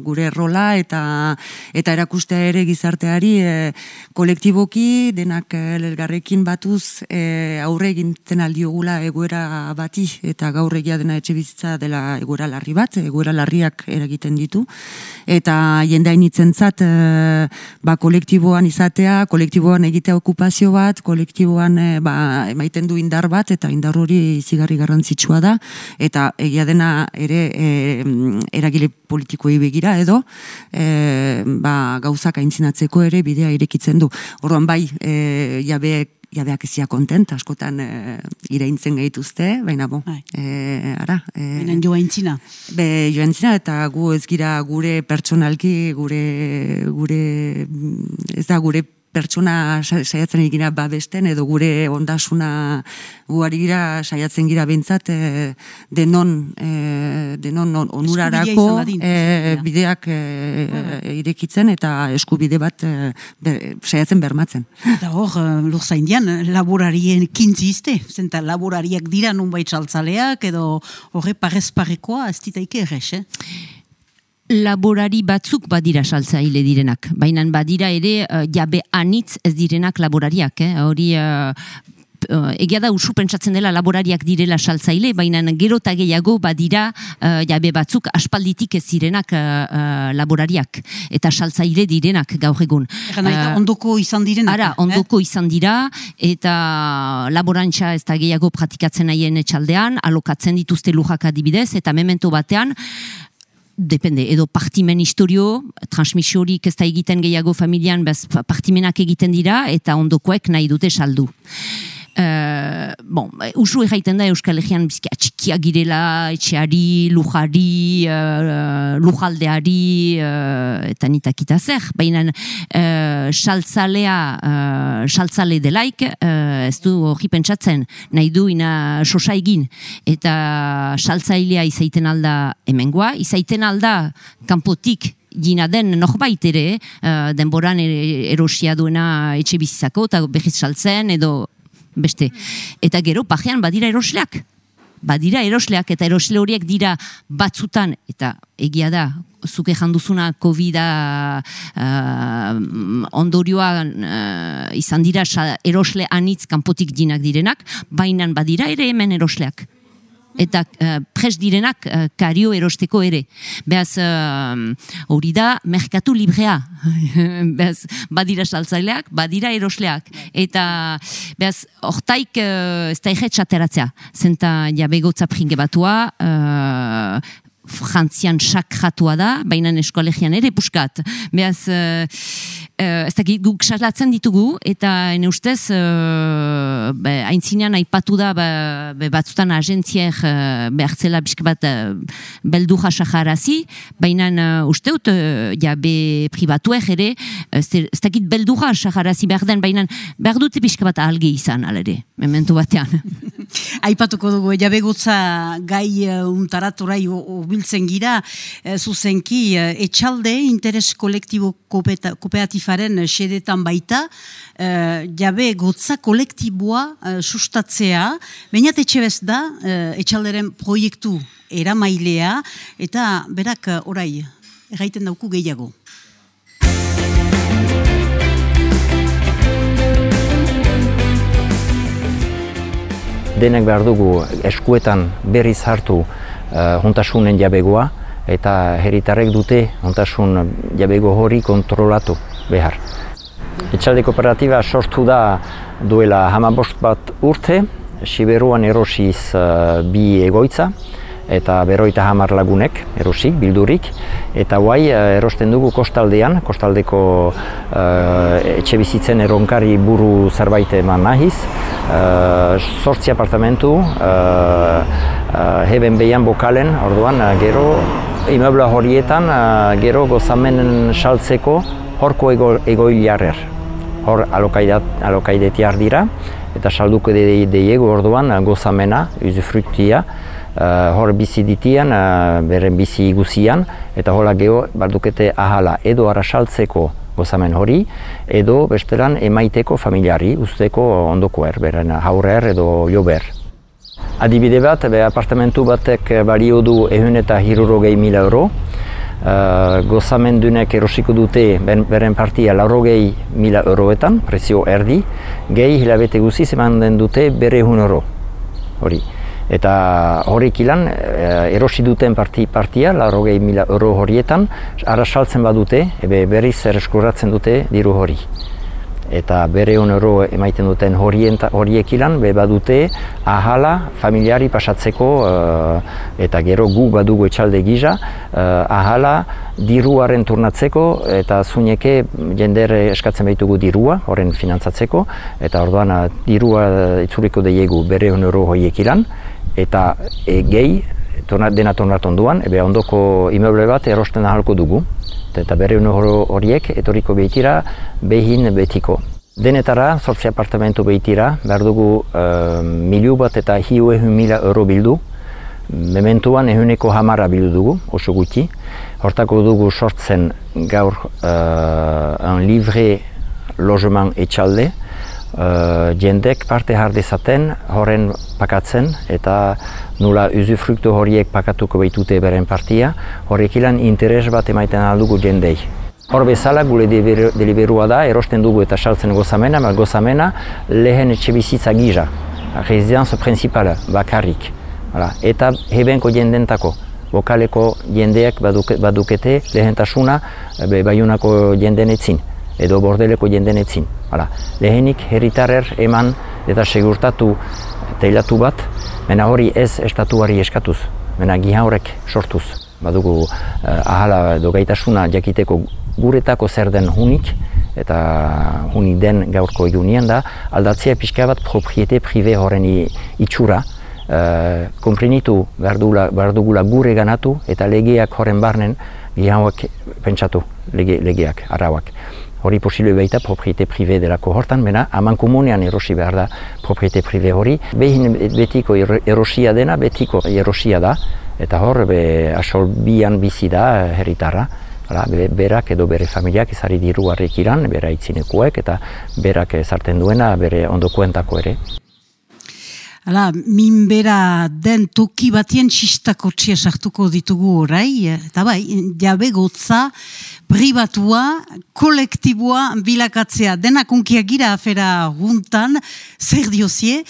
Speaker 17: gure rola, eta eta erakustea ere gizarteari kolektiboki, denak elgarrekin batuz aurre egintzen aldiogula egoera bati, eta gaur egia dena etxe bizitza dela egoera larri bat, egoera larriak eragiten ditu eta jende hainitzentzat e, ba, kolektiboan izatea, kolektiboan egitea okupazio bat, kolektiboan e, ba, emaiten du indar bat, eta indar hori zigarri garrantzitsua da, eta egia dena ere e, eragile politikoi begira edo, e, ba, gauzak aintzinatzeko ere bidea irekitzen du. Orduan bai, e, jabeek jabeak ezia kontent, askotan e, iraintzen gehituzte, baina bo, e, ara.
Speaker 1: E, baina joa intzina.
Speaker 17: Be, joa intzina, eta gu ez gira gure pertsonalki, gure, gure, ez da gure pertsona saiatzen egina babesten edo gure ondasuna guari gira saiatzen gira behintzat e, denon, e, denon onurarako e, bideak e, irekitzen eta eskubide bat e, saiatzen bermatzen.
Speaker 1: Eta hor, lur zaindian, laborarien kintzi izte, zenta laborariak dira nun baitxaltzaleak edo horre parez parekoa ez ditaike errex, eh?
Speaker 18: Laborari batzuk badira saltzaile direnak. Baina badira ere uh, jabe anitz ez direnak laborariak. Eh? Hori uh, uh, egia da usu pentsatzen dela laborariak direla saltzaile, baina gero eta gehiago badira uh, jabe batzuk aspalditik ez direnak uh, laborariak. Eta saltzaile direnak gaur egun.
Speaker 1: Uh, ondoko izan direnak.
Speaker 18: Ara, ondoko izan dira eta laborantza ez da gehiago pratikatzen nahien etxaldean, alokatzen dituzte lujak adibidez, eta memento batean depende, edo partimen historio, transmisiorik ez da egiten gehiago familian, bez partimenak egiten dira, eta ondokoek nahi dute saldu. Uh, bon, usu erraiten da Euskal Herrian bizki atxikia girela, etxeari, lujari, uh, lujaldeari, uh, eta nitakita zer. Baina uh, saltzalea, uh, saltzale delaik, uh, ez du hori pentsatzen, nahi du ina sosa egin. Eta saltzailea izaiten alda hemengoa, izaiten alda kanpotik Gina den norbait ere, uh, denboran erosia duena etxe bizizako, eta behiz saltzen, edo beste. Eta gero, pajean badira erosleak. badira erosleak eta erosle horiek dira batzutan eta egia da zuke janduzuna covid uh, ondorioa uh, izan dira erosle anitz kanpotik dinak direnak, bainan badira ere hemen erosleak eta uh, pres direnak uh, kario erosteko ere. Beaz, hori da, merkatu librea. (laughs) Beaz, badira saltzaileak, badira erosleak. Eta, beaz, hortaik uh, ez da egetxateratzea. Zenta jabegotza pringe batua, frantzian sakratua da, baina eskolegian ere puskat. Beaz, uh, uh, ez dakit guk salatzen ditugu, eta ene ustez, uh, be, aintzinean aipatu da, be, be batzutan agentziek uh, behartzela bisk bat uh, beldu jasajarazi, baina uh, usteut, uh, ja, be pribatuek ere, ez dakit beldu jasajarazi behar den, baina behar dute bisk bat alge izan, alere, mementu batean. (laughs)
Speaker 1: Aipatuko dugu, jabegotza gai uh, untaratorai biltzen gira, e, zuzenki, e, etxalde interes kolektibo koopeatifaren sedetan baita, e, jabe gotza kolektiboa e, sustatzea, bainat etxe bez da, e, etxalderen proiektu eramailea, eta berak orai, erraiten dauku gehiago.
Speaker 19: denek behar dugu eskuetan berriz hartu uh, hontasunen jabegoa eta herritarrek dute hontasun jabego hori kontrolatu behar. Etxalde kooperatiba sortu da duela hamabost bat urte, Siberuan erosiz uh, bi egoitza, eta beroita hamar lagunek erosik, bildurik, eta guai eh, erosten dugu kostaldean, kostaldeko uh, etxe bizitzen eronkari buru zerbait eman nahiz, uh, sortzi apartamentu, uh, uh, heben behian bokalen, orduan, gero imeubla horietan, uh, gero gozamenen saltzeko horko ego, egoiliarrer. Hor alokaidetiar dira, eta salduko deiego orduan gozamena, uzufruktia, uh, hor bizi ditian, uh, beren bizi guzian, eta hola geho bardukete ahala edo arasaltzeko gozamen hori, edo bestelan emaiteko familiari, usteko ondoko er, beren haurer edo jober. Adibide bat, be apartamentu batek balio du ehun eta hirurogei mila euro, uh, gozamendunek erosiko dute beren partia laurogei mila euroetan, prezio erdi, gehi hilabete guziz eman den dute bere ehun euro. Hori. Eta horrek ilan, eh, erosi duten parti, partia, larrogei mila euro horietan, ara saltzen badute, ebe berriz erreskuratzen dute diru hori. Eta bere hon euro emaiten duten horiek ilan, be badute ahala familiari pasatzeko uh, eta gero gu badugu etxalde gisa, uh, ahala diruaren turnatzeko eta zuneke jendere eskatzen behitugu dirua, horren finantzatzeko, eta orduan dirua itzuliko deiegu bere hon euro horiek ilan, eta gehi dena tornat onduan, ebe ondoko imeuble bat erosten ahalko dugu. Eta bere horiek etoriko behitira behin betiko. Denetara, sortzi apartamentu behitira, behar dugu e, miliu bat eta hiu ehun mila euro bildu. Mementuan ehuneko hamara bildu dugu, oso gutxi. Hortako dugu sortzen gaur uh, un livre logement etxalde, uh, jendek parte jardezaten horren pakatzen eta nula usufruktu horiek pakatuko behitute beren partia, horrek ilan interes bat emaiten aldugu jendei. Hor bezala gure deliberua da, erosten dugu eta saltzen gozamena, ma gozamena lehen etxe bizitza gisa, rezidanzo principala, bakarrik. Hala. Eta hebenko jendentako, bokaleko jendeak badukete lehentasuna baiunako jendenetzin edo bordeleko jendenetzin. Hala, lehenik herritarrer eman eta segurtatu teilatu bat, mena hori ez estatuari eskatuz, mena giha horrek sortuz. Badugu uh, ahala edo gaitasuna jakiteko guretako zer den hunik, eta hunik den gaurko egunien da, aldatzea pixka bat propriete prive horren itxura, uh, komprenitu behar dugula gure ganatu eta legeak horren barnen gihauak pentsatu lege, legeak, arauak hori posible baita propriete prive delako hortan, bena aman komunean erosi behar da propriete prive hori. Behin betiko erosia dena, betiko erosia da, eta hor be, asol bian bizi da herritarra. Hala, berak edo bere familiak ezari diru harrik iran, bera itzinekuek, eta berak ezarten duena bere ondokuentako ere.
Speaker 1: Hala, minbera den toki batien txistako txia sartuko ditugu orai, eta bai, jabe gotza, privatua, kolektiboa, bilakatzea, denak unkiak gira afera juntan, zer diozie,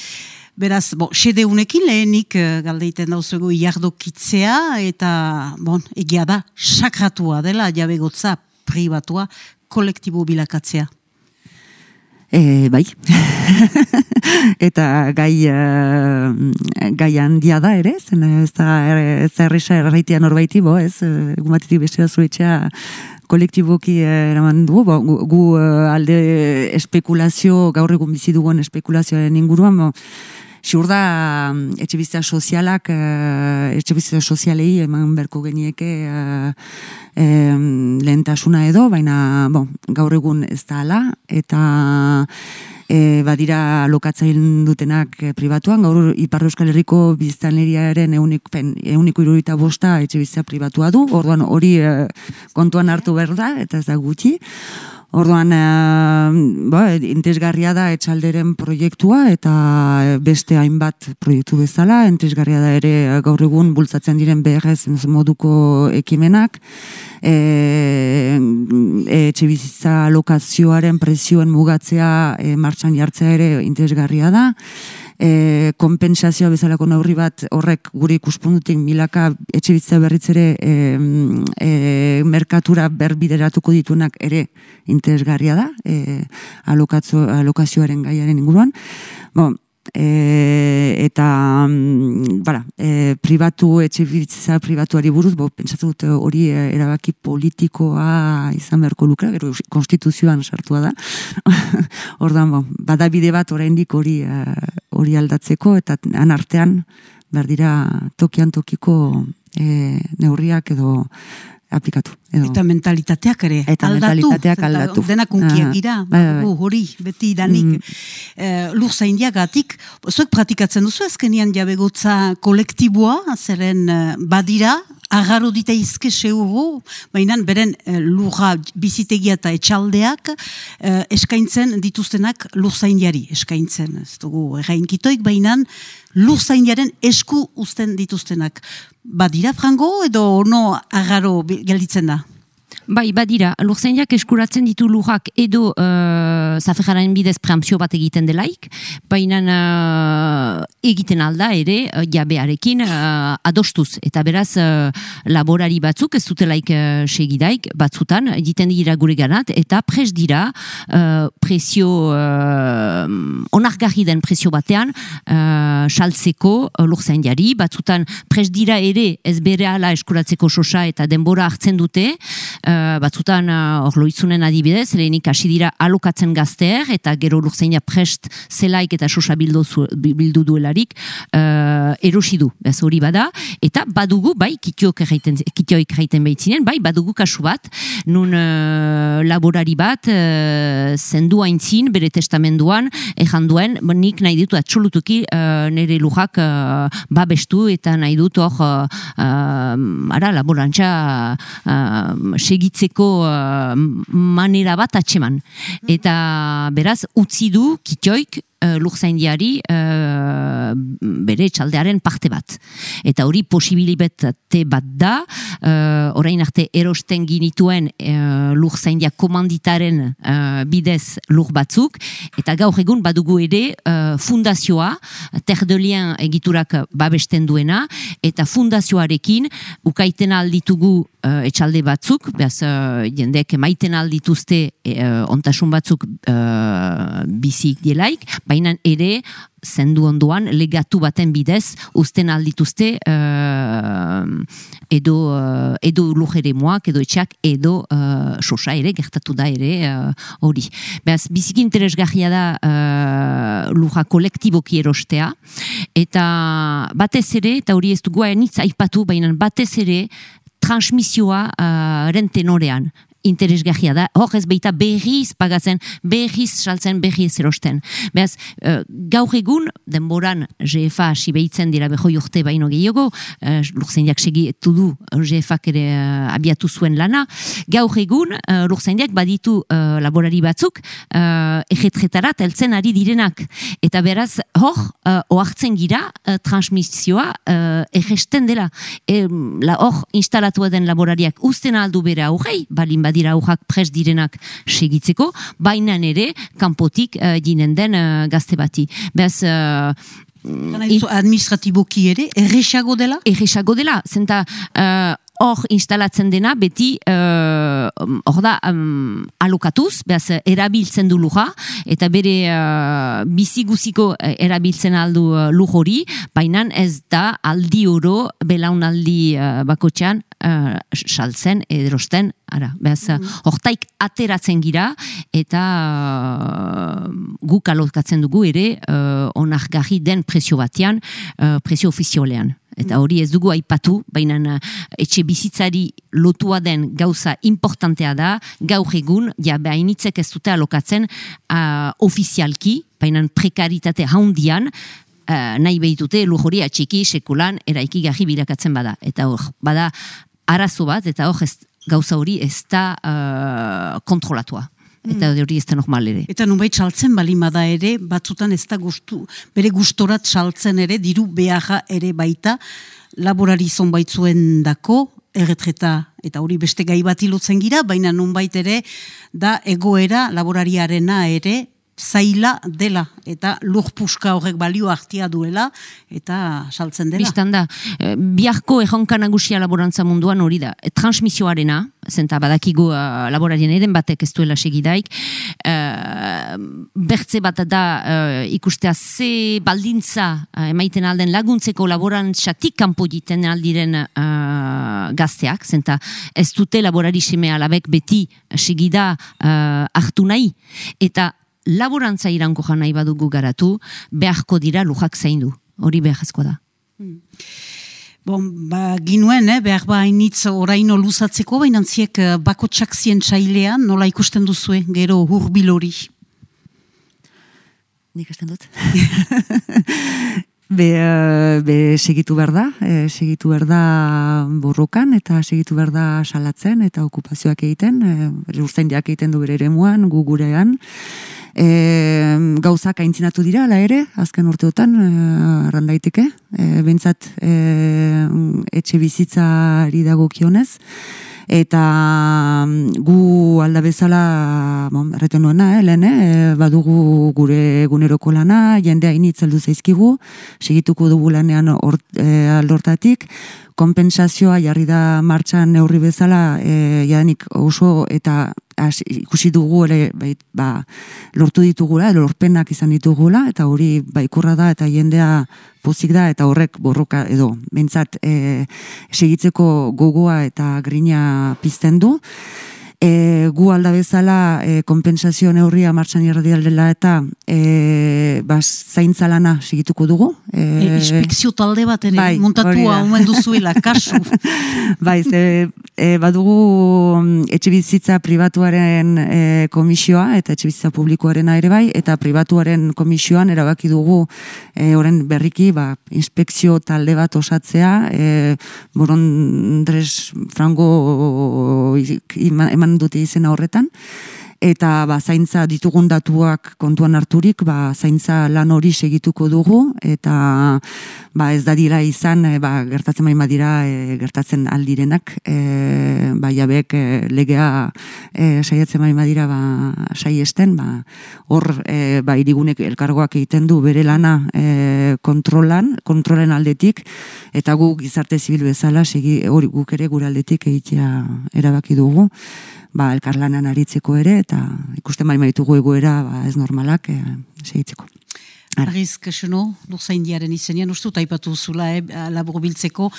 Speaker 1: Beraz, bo, sede unekin lehenik uh, galdeiten dauzugu iardokitzea eta, bon, egia da, sakratua dela jabegotza privatua kolektibo bilakatzea.
Speaker 17: E, bai, (laughs) eta gai, uh, gai handia da ere, zen ez da erresa erraitea norbaiti, bo, ez, egun batitik bestea zuetxea kolektiboki eraman du, bo, gu, gu alde espekulazio, gaur egun bizi dugun espekulazioaren inguruan, bo, Siur da, mm, etxe bizitza sozialak, uh, etxe bizitza sozialei eman berko genieke uh, lehentasuna edo, baina bon, gaur egun ez da ala, eta e, badira lokatzen dutenak pribatuan, gaur Ipar Euskal Herriko biztanleriaren eunik, euniko irurita bosta etxe bizitza pribatua du, orduan hori kontuan hartu behar da, eta ez da gutxi. Orduan, e, ba, interesgarria da etxalderen proiektua eta beste hainbat proiektu bezala, interesgarria da ere gaur egun bultzatzen diren beharrez moduko ekimenak, e, etxe bizitza lokazioaren prezioen mugatzea e, martxan jartzea ere interesgarria da, e, kompensazioa bezalako neurri bat horrek gure ikuspundutik milaka etxe bizitza berritzere e, e, merkatura berbideratuko ditunak ere interesgarria da e, alokazioaren gaiaren inguruan. Bon, e, eta mm, bara, e, pribatu etxe bizitza pribatuari buruz bo pentsatu dut hori e, erabaki politikoa izan beharko lukera gero konstituzioan sartua da. (laughs) Ordan bo badabide bat oraindik hori e, hori aldatzeko eta han artean berdira tokian tokiko e, neurriak edo aplikatu. Edo.
Speaker 1: Eta mentalitateak ere
Speaker 17: eta
Speaker 1: aldatu.
Speaker 17: mentalitateak aldatu.
Speaker 1: Denak unkiak
Speaker 17: Ah,
Speaker 1: gira,
Speaker 17: bai, bai, bai.
Speaker 1: hori, beti danik. Mm. Uh, lur zaindiagatik, zuek pratikatzen duzu ezkenian jabegotza kolektiboa, zeren eh, badira, agarro dita izke seuro, baina beren uh, lurra bizitegia eta etxaldeak eskaintzen dituztenak lur zaindiari eskaintzen. Ez dugu errainkitoik, baina lur zaindiaren esku uzten dituztenak. Badira, frango, edo no agarro bi- gelditzen da?
Speaker 18: Bai, badira, lurzeindiak eskuratzen ditu lujak edo uh, zafejaren bidez preampzio bat egiten delaik, baina uh, egiten alda ere uh, jabearekin uh, adostuz. Eta beraz, uh, laborari batzuk ez dutelaik uh, segidaik batzutan, egiten dira gure ganat, eta pres dira uh, presio, uh, onargarri den presio batean, uh, saltzeko uh, lurzeindiari, batzutan pres dira ere ez bere ala eskuratzeko sosa eta denbora hartzen dute, batzutan uh, hor loitzunen adibidez, lehenik hasi dira alokatzen gazteer, eta gero lurzeina prest zelaik eta sosa bildu, zu- bi- bildu duelarik, uh, erosi du, bez hori bada, eta badugu, bai, kitioik erraiten, kitioik erraiten behitzinen, bai, badugu kasu bat, nun uh, laborari bat, uh, zendu haintzin, bere testamenduan, ejan duen, nik nahi ditu atxolutuki uh, nire lujak uh, babestu, eta nahi dut hor, uh, uh, ara, laborantza uh, segitzeko uh, manera bat atxeman. Eta beraz, utzi du kitioik uh, lurzaindiari uh, bere txaldearen parte bat. Eta hori posibilitate bat da, uh, orain arte erosten ginituen uh, lurzaindia komanditaren uh, bidez lur batzuk, eta gaur egun badugu ere uh, fundazioa, terdelien egiturak babesten duena, eta fundazioarekin ukaiten alditugu uh, etxalde batzuk, behaz uh, jendeek emaiten aldituzte uh, ontasun batzuk uh, bizik dielaik, baina ere zendu ondoan legatu baten bidez uzten aldituzte uh, edo, uh, edo lujere moak, edo etxak, edo uh, sosa ere, gertatu da ere uh, hori. Beaz, biziki interesgarria da uh, luja kolektiboki erostea, eta batez ere, eta hori ez dugu aipatu, baina batez ere transmisioa uh, rentenorean. Interesgarria da, hor ez beita berriz pagatzen, berriz saltzen, berriz erosten. Beaz, uh, gaur egun, denboran GFA hasi behitzen dira beho urte baino gehiago, uh, lurzendiak segietu du GFak ere uh, abiatu zuen lana, gaur egun, uh, lurzendiak baditu uh, laborari batzuk, uh, egetretarat eltzen ari direnak. Eta beraz, hor, uh, oartzen gira, uh, transmisioa uh, egesten dela. E, la, hor, instalatu den laborariak usten aldu bere aurrei, balin badira aurrak pres direnak segitzeko, baina ere, kanpotik uh, dinen den uh, gazte bati. Beaz, uh,
Speaker 1: administratiboki ere, erresago dela?
Speaker 18: Erresago dela, zenta hor instalatzen dena beti uh, hor da um, alokatuz, behaz erabiltzen du luja, eta bere uh, biziguziko erabiltzen aldu uh, luj hori, baina ez da aldi oro belaunaldi uh, bakotxean uh, saltzen erosten, ara, behaz, mm. hortaik ateratzen gira, eta uh, guk alokatzen dugu ere uh, onargarri den presio batean, uh, presio ofiziolean. Eta hori ez dugu aipatu, baina uh, etxe bizitzari lotua den gauza importantea da, gaur egun, ja behinitzek ez dute alokatzen uh, ofizialki, baina prekaritate haundian, uh, nahi behitute lujori atxiki, sekulan, eraiki gaji bilakatzen bada. Eta hor, bada arazo bat, eta hor gauza hori ez da uh, kontrolatua. Eta mm. hori ez da normal ere.
Speaker 1: Eta nubait saltzen balima da ere, batzutan ez da gustu, bere gustorat saltzen ere, diru beharra ere baita, laborari zonbaitzuen dako, erretreta, eta hori beste gai bat ilotzen gira, baina nunbait ere, da egoera laborariarena ere, zaila dela eta lurpuska horrek balio hartia duela eta saltzen dela.
Speaker 18: Bistan da, eh, biharko erronka nagusia laborantza munduan hori da, e, transmisioarena, zenta badakigu uh, laborarien eren batek ez duela segidaik, uh, bertze bat da uh, ikustea ze baldintza uh, emaiten alden laguntzeko laborantzatik kanpo diten aldiren uh, gazteak, zenta ez dute laborari seme alabek beti segida uh, hartu nahi, eta laborantza iranko jana badugu garatu, beharko dira lujak zaindu. Hori beharazkoa da. Hmm.
Speaker 1: Bon, ba, ginuen, eh, behar ba hainitz oraino luzatzeko, baina ziek eh, bako txaksien txailean, nola ikusten duzue, gero hurbil hori?
Speaker 17: Nik ikusten dut. (laughs) be, uh, be segitu behar da, e, segitu behar da borrokan, eta segitu behar da salatzen, eta okupazioak egiten, e, urzaindiak egiten du bere ere muan, gu gurean, e, gauzak aintzinatu dira, ala ere, azken urteotan, e, arrandaiteke, e, bentsat e, etxe bizitzari dago kionez, eta mm, gu alda bezala, bon, erreten nuena, eh, lehen, eh, badugu gure eguneroko lana, jendea initzeldu zaizkigu, segituko dugu lanean or, e, aldortatik, kompensazioa jarri da martxan neurri bezala, e, janik oso eta as, ikusi dugu ere bai, ba, lortu ditugula, lorpenak izan ditugula, eta hori baikurra da eta jendea pozik da eta horrek borroka edo bentsat e, segitzeko gogoa eta grina pizten du e, gu alda bezala e, kompensazio neurria martxan irradi aldela eta e, bas, zaintza lana segituko dugu.
Speaker 1: E, e, talde bat ere, bai, montatua omen duzuela, (laughs) kasu.
Speaker 17: bai, ze, e, badugu mm, etxe bizitza pribatuaren e, komisioa eta etxe bizitza publikoaren ere bai, eta pribatuaren komisioan erabaki dugu e, oren berriki ba, inspekzio talde bat osatzea, e, boron dres frango eman eman dute izena horretan, eta ba, zaintza ditugun datuak kontuan harturik, ba, zaintza lan hori segituko dugu, eta ba, ez da dira izan, e, ba, gertatzen bain badira, e, gertatzen aldirenak, e, ba, jabek e, legea e, saiatzen bain badira, ba, saiesten, ba, hor, e, ba, irigunek elkargoak egiten du bere lana e, kontrolan, kontrolen aldetik, eta guk gizarte zibil bezala, segi, hori guk ere gure aldetik egitea erabaki dugu, ba, elkarlanan aritzeko ere, eta ikusten bai maitugu egoera ba, ez normalak e, segitzeko.
Speaker 1: Argiz, kasuno, durza indiaren izenian, uste aipatu zula, eh, labur biltzeko,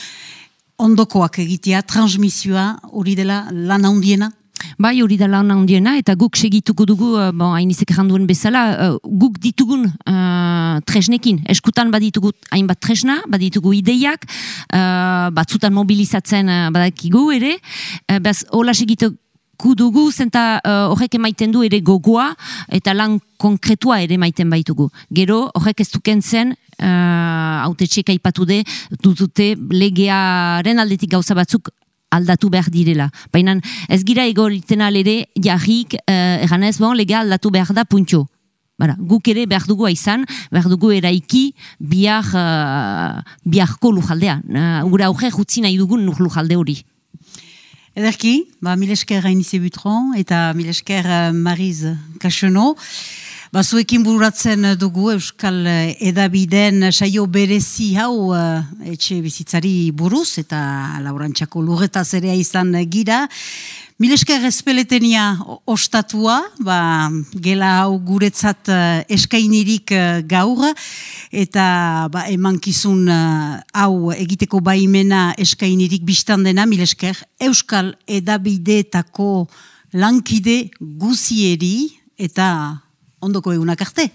Speaker 1: ondokoak egitea, transmisioa, hori dela lan handiena?
Speaker 18: Bai, hori da lan handiena, eta guk segituko dugu, uh, bon, hainizek janduen bezala, guk ditugun uh, tresnekin, eskutan baditugu hainbat tresna, baditugu ideiak, uh, batzutan mobilizatzen uh, badakigu ere, uh, bez, hola segituko iku dugu, zenta horrek emaiten du ere gogoa, eta lan konkretua ere maiten baitugu. Gero, horrek ez duken zen, uh, haute txeka ipatu de, dutute legearen aldetik gauza batzuk aldatu behar direla. Baina ez gira egoriten alere jarrik uh, eganez, bon, lega aldatu behar da puntxo. Bara, guk ere behar dugu izan, behar dugu eraiki bihar, uh, biharko lujaldea. Uh, Ura auge jutzi nahi dugun lujalde hori.
Speaker 1: Ederki, ba, milesker Rainize Butron eta milesker uh, Mariz Kaxono. Ba, zuekin bururatzen dugu Euskal Edabiden saio berezi hau uh, etxe bizitzari buruz eta laurantxako lurretaz ere izan gira. Milesker ezpeletenia ostatua, ba, gela hau guretzat uh, eskainirik uh, gaur, eta ba, emankizun hau egiteko baimena eskainirik biztan dena, Milesker, Euskal Edabideetako lankide guzieri eta ondoko egunak arte.